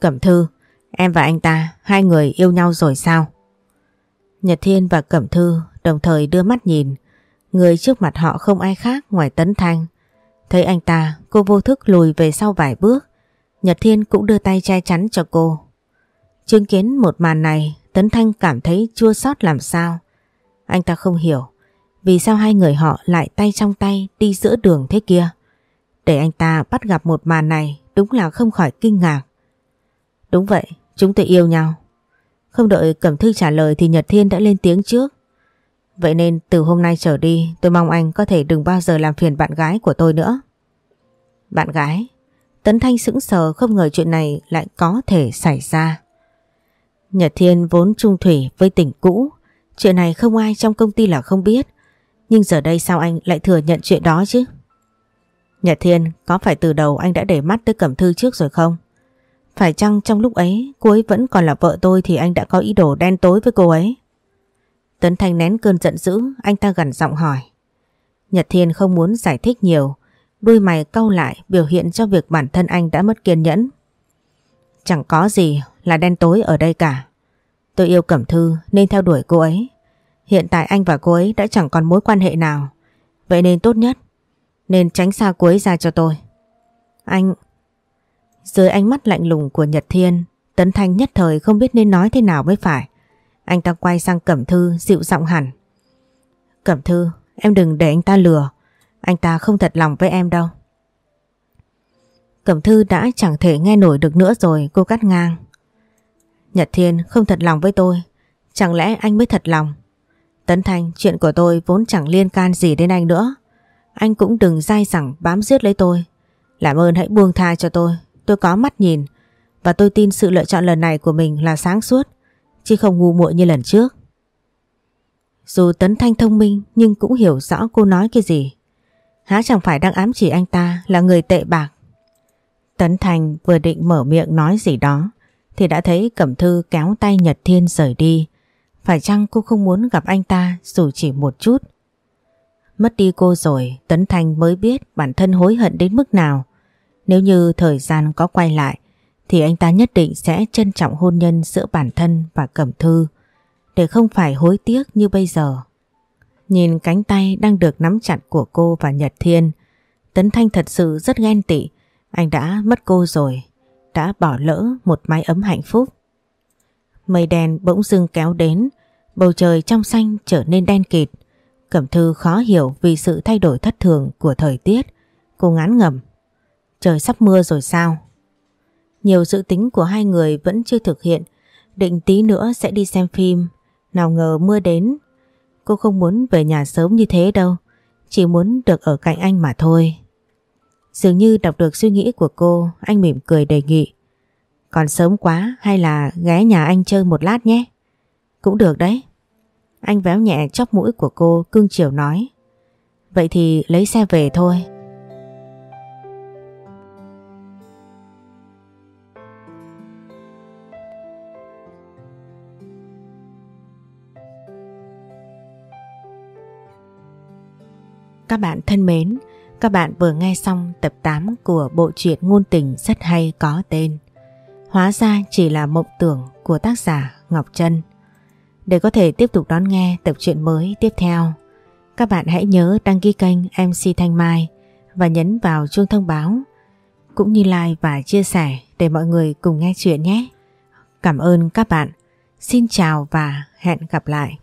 Cẩm Thư, em và anh ta, hai người yêu nhau rồi sao? Nhật Thiên và Cẩm Thư đồng thời đưa mắt nhìn. Người trước mặt họ không ai khác ngoài Tấn Thanh. Thấy anh ta, cô vô thức lùi về sau vài bước. Nhật Thiên cũng đưa tay che chắn cho cô. Chứng kiến một màn này, Tấn Thanh cảm thấy chua xót làm sao. Anh ta không hiểu vì sao hai người họ lại tay trong tay đi giữa đường thế kia. Để anh ta bắt gặp một màn này đúng là không khỏi kinh ngạc. Đúng vậy, chúng tôi yêu nhau. Không đợi Cẩm Thư trả lời thì Nhật Thiên đã lên tiếng trước. Vậy nên từ hôm nay trở đi tôi mong anh có thể đừng bao giờ làm phiền bạn gái của tôi nữa. Bạn gái? Tấn Thanh sững sờ không ngờ chuyện này lại có thể xảy ra. Nhật Thiên vốn trung thủy với tỉnh cũ. Chuyện này không ai trong công ty là không biết. Nhưng giờ đây sao anh lại thừa nhận chuyện đó chứ? Nhật Thiên, có phải từ đầu anh đã để mắt tới Cẩm Thư trước rồi không? Phải chăng trong lúc ấy cô ấy vẫn còn là vợ tôi thì anh đã có ý đồ đen tối với cô ấy? Tấn Thanh nén cơn giận dữ, anh ta gần giọng hỏi. Nhật Thiên không muốn giải thích nhiều, đuôi mày cau lại biểu hiện cho việc bản thân anh đã mất kiên nhẫn. Chẳng có gì là đen tối ở đây cả. Tôi yêu Cẩm Thư nên theo đuổi cô ấy. Hiện tại anh và cô ấy đã chẳng còn mối quan hệ nào. Vậy nên tốt nhất nên tránh xa cô ấy ra cho tôi. Anh... Dưới ánh mắt lạnh lùng của Nhật Thiên, Tấn Thanh nhất thời không biết nên nói thế nào mới phải. Anh ta quay sang Cẩm Thư dịu giọng hẳn. Cẩm Thư, em đừng để anh ta lừa. Anh ta không thật lòng với em đâu. Cẩm Thư đã chẳng thể nghe nổi được nữa rồi cô cắt ngang. Nhật Thiên không thật lòng với tôi. Chẳng lẽ anh mới thật lòng? Tấn Thanh, chuyện của tôi vốn chẳng liên can gì đến anh nữa. Anh cũng đừng dai dẳng bám giết lấy tôi. Làm ơn hãy buông tha cho tôi. Tôi có mắt nhìn. Và tôi tin sự lựa chọn lần này của mình là sáng suốt. Chứ không ngu muội như lần trước. Dù Tấn Thanh thông minh nhưng cũng hiểu rõ cô nói cái gì. Há chẳng phải đang ám chỉ anh ta là người tệ bạc. Tấn thành vừa định mở miệng nói gì đó thì đã thấy Cẩm Thư kéo tay Nhật Thiên rời đi. Phải chăng cô không muốn gặp anh ta dù chỉ một chút? Mất đi cô rồi, Tấn thành mới biết bản thân hối hận đến mức nào. Nếu như thời gian có quay lại, thì anh ta nhất định sẽ trân trọng hôn nhân giữa bản thân và Cẩm Thư, để không phải hối tiếc như bây giờ. Nhìn cánh tay đang được nắm chặt của cô và Nhật Thiên, Tấn Thanh thật sự rất ghen tị. Anh đã mất cô rồi, đã bỏ lỡ một mái ấm hạnh phúc. Mây đen bỗng dưng kéo đến, bầu trời trong xanh trở nên đen kịt. Cẩm Thư khó hiểu vì sự thay đổi thất thường của thời tiết. Cô ngán ngẩm Trời sắp mưa rồi sao? Nhiều dự tính của hai người vẫn chưa thực hiện. Định tí nữa sẽ đi xem phim. Nào ngờ mưa đến. Cô không muốn về nhà sớm như thế đâu. Chỉ muốn được ở cạnh anh mà thôi. Dường như đọc được suy nghĩ của cô, anh mỉm cười đề nghị. Còn sớm quá hay là ghé nhà anh chơi một lát nhé? Cũng được đấy. Anh véo nhẹ chóp mũi của cô cưng chiều nói. Vậy thì lấy xe về thôi. Các bạn thân mến, các bạn vừa nghe xong tập 8 của bộ truyện ngôn tình rất hay có tên Hóa ra chỉ là mộng tưởng của tác giả Ngọc Trân. Để có thể tiếp tục đón nghe tập truyện mới tiếp theo, các bạn hãy nhớ đăng ký kênh MC Thanh Mai và nhấn vào chuông thông báo cũng như like và chia sẻ để mọi người cùng nghe chuyện nhé. Cảm ơn các bạn. Xin chào và hẹn gặp lại.